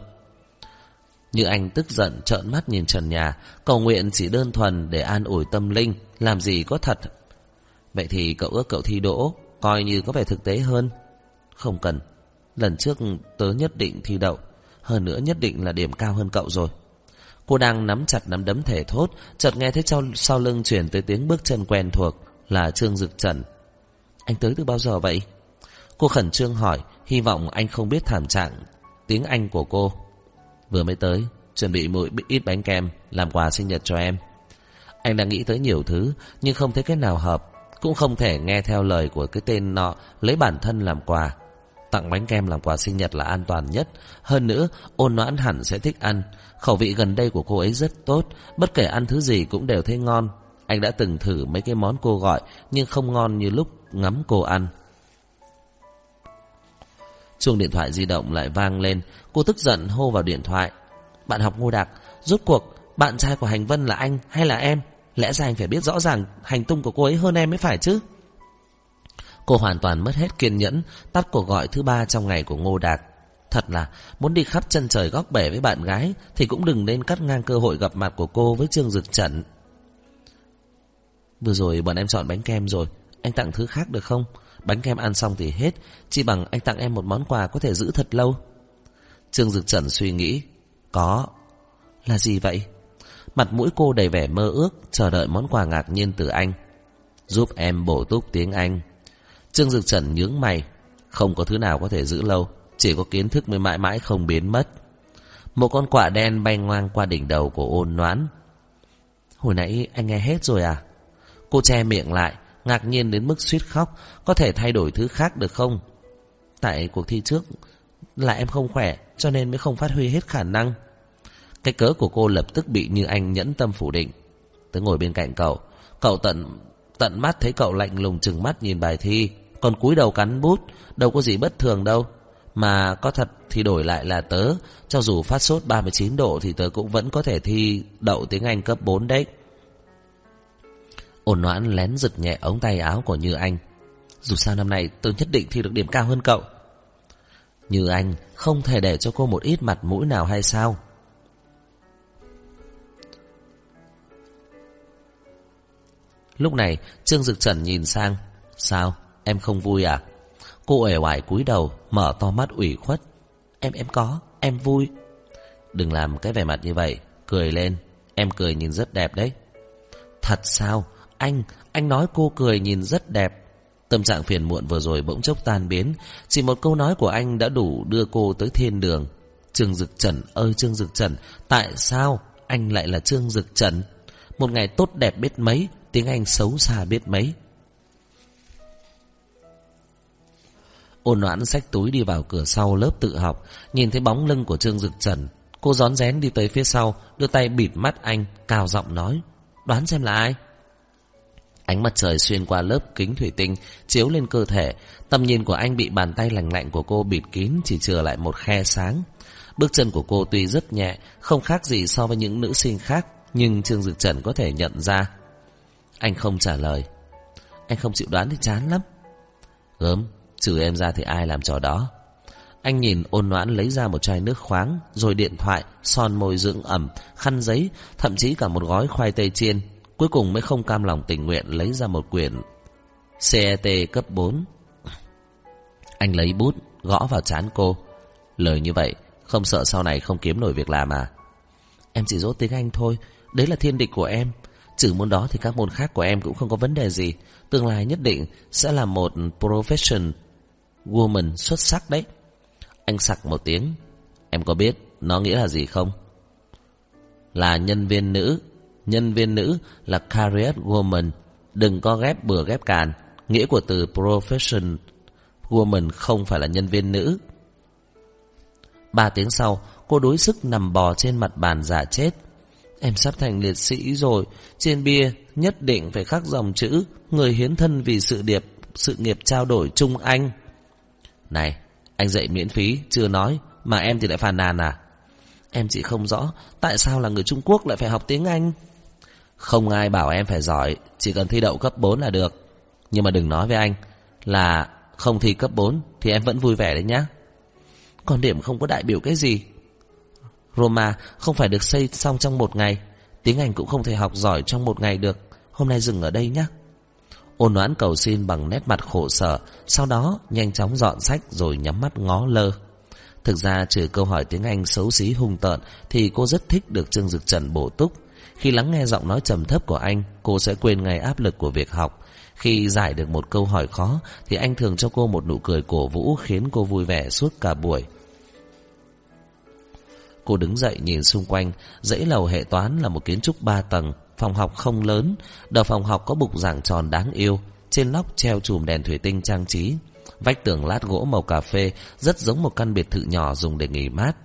Như anh tức giận trợn mắt nhìn trần nhà Cầu nguyện chỉ đơn thuần để an ủi tâm linh Làm gì có thật Vậy thì cậu ước cậu thi đỗ Coi như có vẻ thực tế hơn Không cần Lần trước tớ nhất định thi đậu Hơn nữa nhất định là điểm cao hơn cậu rồi Cô đang nắm chặt nắm đấm thể thốt, chợt nghe thấy sau, sau lưng chuyển tới tiếng bước chân quen thuộc, là Trương Dực Trần. Anh tới từ bao giờ vậy? Cô khẩn trương hỏi, hy vọng anh không biết thảm trạng tiếng Anh của cô. Vừa mới tới, chuẩn bị một ít bánh kem, làm quà sinh nhật cho em. Anh đã nghĩ tới nhiều thứ, nhưng không thấy cái nào hợp, cũng không thể nghe theo lời của cái tên nọ lấy bản thân làm quà. Tặng bánh kem làm quà sinh nhật là an toàn nhất. Hơn nữa, ôn noãn hẳn sẽ thích ăn. Khẩu vị gần đây của cô ấy rất tốt. Bất kể ăn thứ gì cũng đều thấy ngon. Anh đã từng thử mấy cái món cô gọi, nhưng không ngon như lúc ngắm cô ăn. Chuông điện thoại di động lại vang lên. Cô tức giận hô vào điện thoại. Bạn học ngô đạc, rốt cuộc, bạn trai của Hành Vân là anh hay là em? Lẽ ra anh phải biết rõ ràng hành tung của cô ấy hơn em mới phải chứ? Cô hoàn toàn mất hết kiên nhẫn, tắt cuộc gọi thứ ba trong ngày của Ngô Đạt. Thật là muốn đi khắp chân trời góc bể với bạn gái Thì cũng đừng nên cắt ngang cơ hội gặp mặt của cô với Trương Dực trận Vừa rồi bọn em chọn bánh kem rồi Anh tặng thứ khác được không Bánh kem ăn xong thì hết, Chỉ bằng anh tặng em một món quà có thể giữ thật lâu. Trương Dực Trần suy nghĩ, Có. Là gì vậy? Mặt mũi cô đầy vẻ mơ ước, Chờ đợi món quà ngạc nhiên từ anh. Giúp em bổ túc tiếng Anh. Trương Dực Trần nhướng mày, Không có thứ nào có thể giữ lâu, Chỉ có kiến thức mới mãi mãi không biến mất. Một con quạ đen bay ngoang qua đỉnh đầu của ôn noãn. Hồi nãy anh nghe hết rồi à? Cô che miệng lại Ngạc nhiên đến mức suýt khóc. Có thể thay đổi thứ khác được không? Tại cuộc thi trước, Là em không khỏe, Cho nên mới không phát huy hết khả năng. Cái cớ của cô lập tức bị như anh nhẫn tâm phủ định. Tớ ngồi bên cạnh cậu. Cậu tận tận mắt thấy cậu lạnh lùng chừng mắt nhìn bài thi. Còn cúi đầu cắn bút, Đâu có gì bất thường đâu. Mà có thật thì đổi lại là tớ. Cho dù phát sốt 39 độ Thì tớ cũng vẫn có thể thi đậu tiếng Anh cấp 4 đấy. Ôn noãn lén giật nhẹ ống tay áo của Như Anh. Dù sao năm nay tôi nhất định thi được điểm cao hơn cậu. Như Anh, không thể để cho cô một ít mặt mũi nào hay sao? Lúc này, Trương Dực Trần nhìn sang. Sao? Em không vui à? Cô ể oải cúi đầu, Mở to mắt ủy khuất. Em em có, em vui. Đừng làm cái vẻ mặt như vậy, Cười lên. Em cười nhìn rất đẹp đấy. Thật sao? Anh, anh nói cô cười nhìn rất đẹp. Tâm trạng phiền muộn vừa rồi bỗng chốc tan biến. Chỉ một câu nói của anh đã đủ đưa cô tới thiên đường. Trương Dực Trần ơi Trương Dực Trần, tại sao anh lại là Trương Dực Trần? Một ngày tốt đẹp biết mấy, tiếng Anh xấu xa biết mấy. Ôn noãn xách túi đi vào cửa sau lớp tự học, nhìn thấy bóng lưng của Trương Dực Trần. Cô gión rén đi tới phía sau, đưa tay bịt mắt anh, cao giọng nói. Đoán xem là ai? Ánh mặt trời xuyên qua lớp kính thủy tinh chiếu lên cơ thể, tầm nhìn của anh bị bàn tay lành lạnh của cô bịt kín chỉ chừa lại một khe sáng. Bước chân của cô tuy rất nhẹ, không khác gì so với những nữ sinh khác, nhưng Trương Dực Trần có thể nhận ra. Anh không trả lời. Anh không chịu đoán thì chán lắm. Gớm, trừ em ra thì ai làm trò đó. Anh nhìn ôn noãn lấy ra một chai nước khoáng, rồi điện thoại, son môi dưỡng ẩm, khăn giấy, thậm chí cả một gói khoai tây chiên Cuối cùng mới không cam lòng tình nguyện lấy ra một quyển CET cấp 4. Anh lấy bút, gõ vào chán cô. Lời như vậy, không sợ sau này không kiếm nổi việc làm à? Em chỉ dốt tiếng Anh thôi, đấy là thiên địch của em. Trừ môn đó thì các môn khác của em cũng không có vấn đề gì. Tương lai nhất định sẽ là một profession woman xuất sắc đấy. Anh sặc một tiếng. Em có biết nó nghĩa là gì không? Là nhân viên nữ nhân viên nữ là career woman, đừng có ghép bừa ghép càn. Nghĩa của từ profession woman không phải là nhân viên nữ. Ba tiếng sau, cô đối sức nằm bò trên mặt bàn giả chết. Em sắp thành liệt sĩ rồi, trên bia nhất định phải khắc dòng chữ người hiến thân vì sự điệp, sự nghiệp trao đổi chung anh. Này, anh dạy miễn phí, chưa nói, mà em thì lại phàn nàn à? Em chỉ không rõ tại sao là người Trung Quốc lại phải học tiếng Anh. Không ai bảo em phải giỏi, chỉ cần thi đậu cấp 4 là được. Nhưng mà đừng nói với anh là không thi cấp 4 thì em vẫn vui vẻ đấy nhá. Còn điểm không có đại biểu cái gì. Roma không phải được xây xong trong một ngày, tiếng Anh cũng không thể học giỏi trong một ngày được. Hôm nay dừng ở đây nhá Ôn noãn cầu xin bằng nét mặt khổ sở, sau đó nhanh chóng dọn sách rồi nhắm mắt ngó lơ. Thực ra trừ câu hỏi tiếng Anh xấu xí hung tợn thì cô rất thích được Trương Dực Trần bổ túc. Khi lắng nghe giọng nói trầm thấp của anh, cô sẽ quên ngay áp lực của việc học. Khi giải được một câu hỏi khó, thì anh thường cho cô một nụ cười cổ vũ khiến cô vui vẻ suốt cả buổi. Cô đứng dậy nhìn xung quanh, dãy lầu hệ toán là một kiến trúc ba tầng, phòng học không lớn, đầu phòng học có bục giảng tròn đáng yêu, trên nóc treo chùm đèn thủy tinh trang trí. Vách tường lát gỗ màu cà phê rất giống một căn biệt thự nhỏ dùng để nghỉ mát.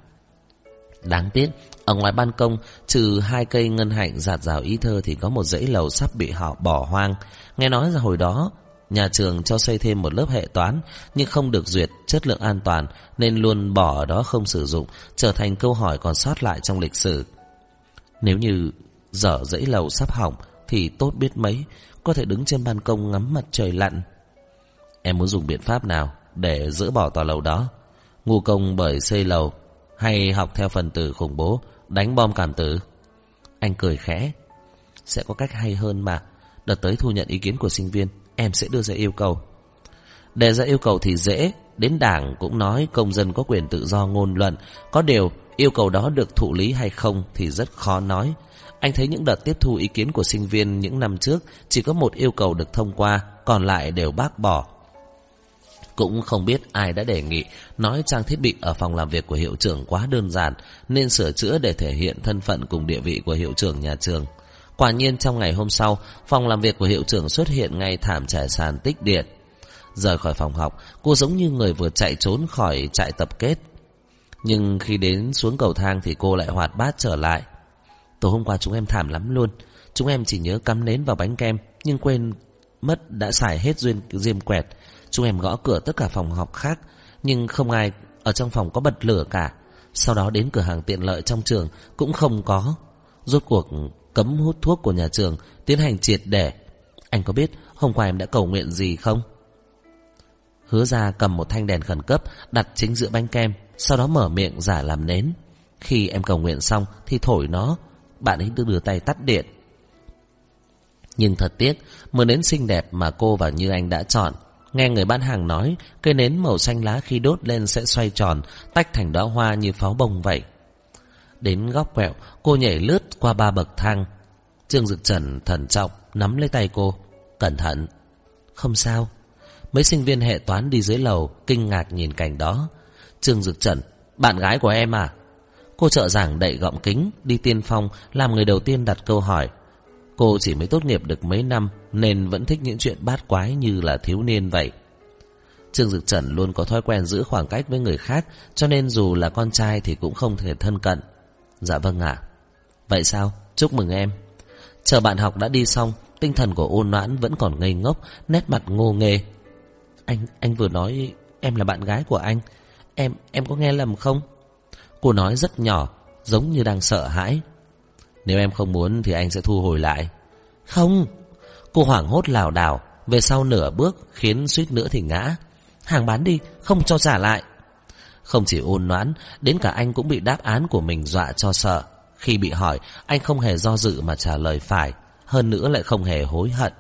Đáng tiếc, ở ngoài ban công, trừ hai cây ngân hạnh giạt rào ý thơ thì có một dãy lầu sắp bị họ bỏ hoang. Nghe nói là hồi đó, nhà trường cho xây thêm một lớp hệ toán, nhưng không được duyệt chất lượng an toàn, nên luôn bỏ ở đó không sử dụng, trở thành câu hỏi còn sót lại trong lịch sử. Nếu như dở dãy lầu sắp hỏng, thì tốt biết mấy, có thể đứng trên ban công ngắm mặt trời lặn. Em muốn dùng biện pháp nào để dỡ bỏ tòa lầu đó? Ngu công bởi xây lầu hay học theo phần tử khủng bố, Đánh bom cảm tử. Anh cười khẽ. Sẽ có cách hay hơn mà. Đợt tới thu nhận ý kiến của sinh viên, Em sẽ đưa ra yêu cầu. Đề ra yêu cầu thì dễ. Đến đảng cũng nói công dân có quyền tự do ngôn luận. Có điều, yêu cầu đó được thụ lý hay không Thì rất khó nói. Anh thấy những đợt tiếp thu ý kiến của sinh viên những năm trước, Chỉ có một yêu cầu được thông qua, Còn lại đều bác bỏ cũng không biết ai đã đề nghị nói trang thiết bị ở phòng làm việc của hiệu trưởng quá đơn giản nên sửa chữa để thể hiện thân phận cùng địa vị của hiệu trưởng nhà trường. Quả nhiên trong ngày hôm sau, phòng làm việc của hiệu trưởng xuất hiện ngay thảm trải sàn tích điện. Rời khỏi phòng học, cô giống như người vừa chạy trốn khỏi trại tập kết. Nhưng khi đến xuống cầu thang thì cô lại hoạt bát trở lại. Tối hôm qua chúng em thảm lắm luôn. Chúng em chỉ nhớ cắm nến vào bánh kem, nhưng quên mất đã xài hết duyên diêm quẹt. Chúng em gõ cửa tất cả phòng học khác, nhưng không ai ở trong phòng có bật lửa cả. Sau đó đến cửa hàng tiện lợi trong trường cũng không có. Rốt cuộc cấm hút thuốc của nhà trường tiến hành triệt để. Anh có biết hôm qua em đã cầu nguyện gì không? Hứa ra cầm một thanh đèn khẩn cấp đặt chính giữa bánh kem, sau đó mở miệng giả làm nến. Khi em cầu nguyện xong thì thổi nó, bạn ấy đưa, đưa tay tắt điện. Nhưng thật tiếc, mưa nến xinh đẹp mà cô và Như Anh đã chọn. Nghe người bán hàng nói, cây nến màu xanh lá khi đốt lên sẽ xoay tròn, tách thành đóa hoa như pháo bông vậy. Đến góc quẹo, cô nhảy lướt qua ba bậc thang. Trương Dực Trần thận trọng, nắm lấy tay cô. Cẩn thận. Không sao. Mấy sinh viên hệ toán đi dưới lầu, kinh ngạc nhìn cảnh đó. Trương Dực Trần, bạn gái của em à? Cô trợ giảng đậy gọng kính, đi tiên phong, làm người đầu tiên đặt câu hỏi. Cô chỉ mới tốt nghiệp được mấy năm, nên vẫn thích những chuyện bát quái như là thiếu niên vậy. Trương Dực Trần luôn có thói quen giữ khoảng cách với người khác, cho nên dù là con trai thì cũng không thể thân cận. Dạ vâng ạ. Vậy sao? Chúc mừng em. Chờ bạn học đã đi xong, tinh thần của ôn noãn vẫn còn ngây ngốc, nét mặt ngô nghê. Anh, anh vừa nói em là bạn gái của anh. Em, em có nghe lầm không? Cô nói rất nhỏ, giống như đang sợ hãi. Nếu em không muốn thì anh sẽ thu hồi lại. Không! Cô hoảng hốt lảo đảo, về sau nửa bước khiến suýt nữa thì ngã. Hàng bán đi, không cho trả lại. Không chỉ ôn noãn, đến cả anh cũng bị đáp án của mình dọa cho sợ. Khi bị hỏi, anh không hề do dự mà trả lời phải, hơn nữa lại không hề hối hận.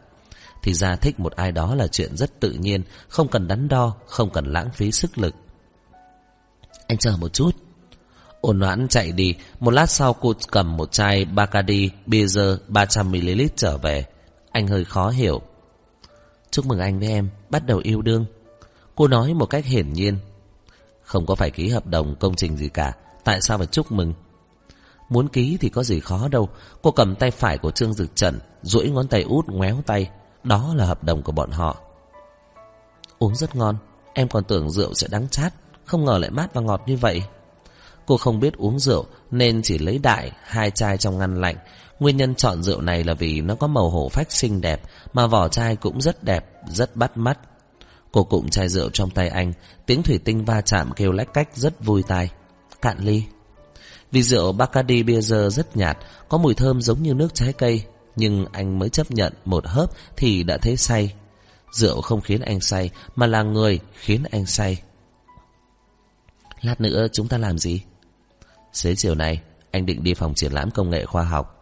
Thì ra thích một ai đó là chuyện rất tự nhiên, không cần đắn đo, không cần lãng phí sức lực. Anh chờ một chút. Ôn noãn chạy đi, một lát sau cô cầm một chai Bacardi Beer 300ml trở về. Anh hơi khó hiểu. Chúc mừng anh với em, bắt đầu yêu đương. Cô nói một cách hiển nhiên. Không có phải ký hợp đồng công trình gì cả, tại sao phải chúc mừng? Muốn ký thì có gì khó đâu. Cô cầm tay phải của Trương Dực Trần, duỗi ngón tay út ngoéo tay. Đó là hợp đồng của bọn họ. Uống rất ngon, em còn tưởng rượu sẽ đắng chát, không ngờ lại mát và ngọt như vậy. Cô không biết uống rượu nên chỉ lấy đại hai chai trong ngăn lạnh. Nguyên nhân chọn rượu này là vì nó có màu hổ phách xinh đẹp mà vỏ chai cũng rất đẹp, rất bắt mắt. Cô cụm chai rượu trong tay anh, tiếng thủy tinh va chạm kêu lách cách rất vui tai. Cạn ly. Vì rượu Bacardi bia giờ rất nhạt, có mùi thơm giống như nước trái cây, nhưng anh mới chấp nhận một hớp thì đã thấy say. Rượu không khiến anh say, mà là người khiến anh say. Lát nữa chúng ta làm gì? Xế chiều này, anh định đi phòng triển lãm công nghệ khoa học.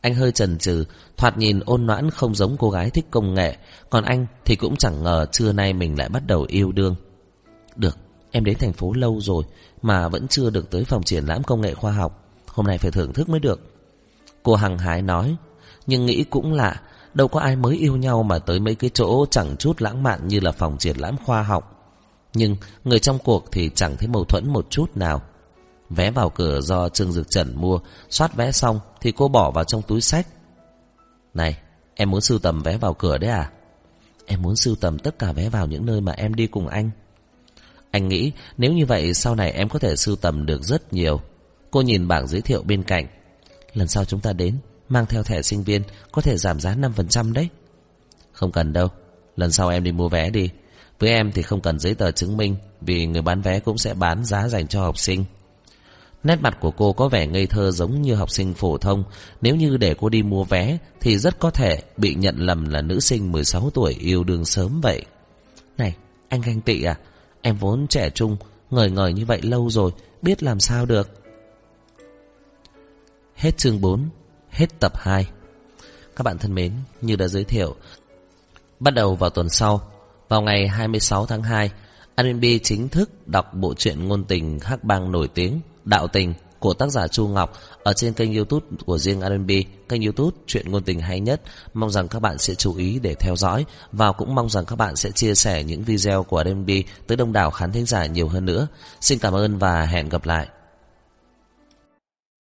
Anh hơi chần chừ, thoạt nhìn ôn noãn không giống cô gái thích công nghệ, còn anh thì cũng chẳng ngờ trưa nay mình lại bắt đầu yêu đương. Được, em đến thành phố lâu rồi mà vẫn chưa được tới phòng triển lãm công nghệ khoa học. Hôm nay phải thưởng thức mới được. Cô hằng hái nói, nhưng nghĩ cũng lạ, đâu có ai mới yêu nhau mà tới mấy cái chỗ chẳng chút lãng mạn như là phòng triển lãm khoa học. Nhưng người trong cuộc thì chẳng thấy mâu thuẫn một chút nào. Vé vào cửa do Trương dược Trần mua, soát vé xong thì cô bỏ vào trong túi sách. Này, em muốn sưu tầm vé vào cửa đấy à? Em muốn sưu tầm tất cả vé vào những nơi mà em đi cùng anh. Anh nghĩ nếu như vậy sau này em có thể sưu tầm được rất nhiều. Cô nhìn bảng giới thiệu bên cạnh. Lần sau chúng ta đến, mang theo thẻ sinh viên, có thể giảm giá 5% đấy. Không cần đâu, lần sau em đi mua vé đi. Với em thì không cần giấy tờ chứng minh, vì người bán vé cũng sẽ bán giá dành cho học sinh. Nét mặt của cô có vẻ ngây thơ giống như học sinh phổ thông. Nếu như để cô đi mua vé thì rất có thể bị nhận lầm là nữ sinh 16 tuổi yêu đương sớm vậy. Này, anh ganh tị à? Em vốn trẻ trung Ngời ngời như vậy lâu rồi Biết làm sao được Hết chương 4 Hết tập 2 Các bạn thân mến Như đã giới thiệu Bắt đầu vào tuần sau Vào ngày 26 tháng 2 Anime chính thức đọc bộ truyện ngôn tình hắc bang nổi tiếng Đạo tình của tác giả Chu Ngọc ở trên kênh youtube của riêng R&B, kênh youtube Chuyện Ngôn Tình Hay Nhất. Mong rằng các bạn sẽ chú ý để theo dõi và cũng mong rằng các bạn sẽ chia sẻ những video của R&B tới đông đảo khán thính giả nhiều hơn nữa. Xin cảm ơn và hẹn gặp lại.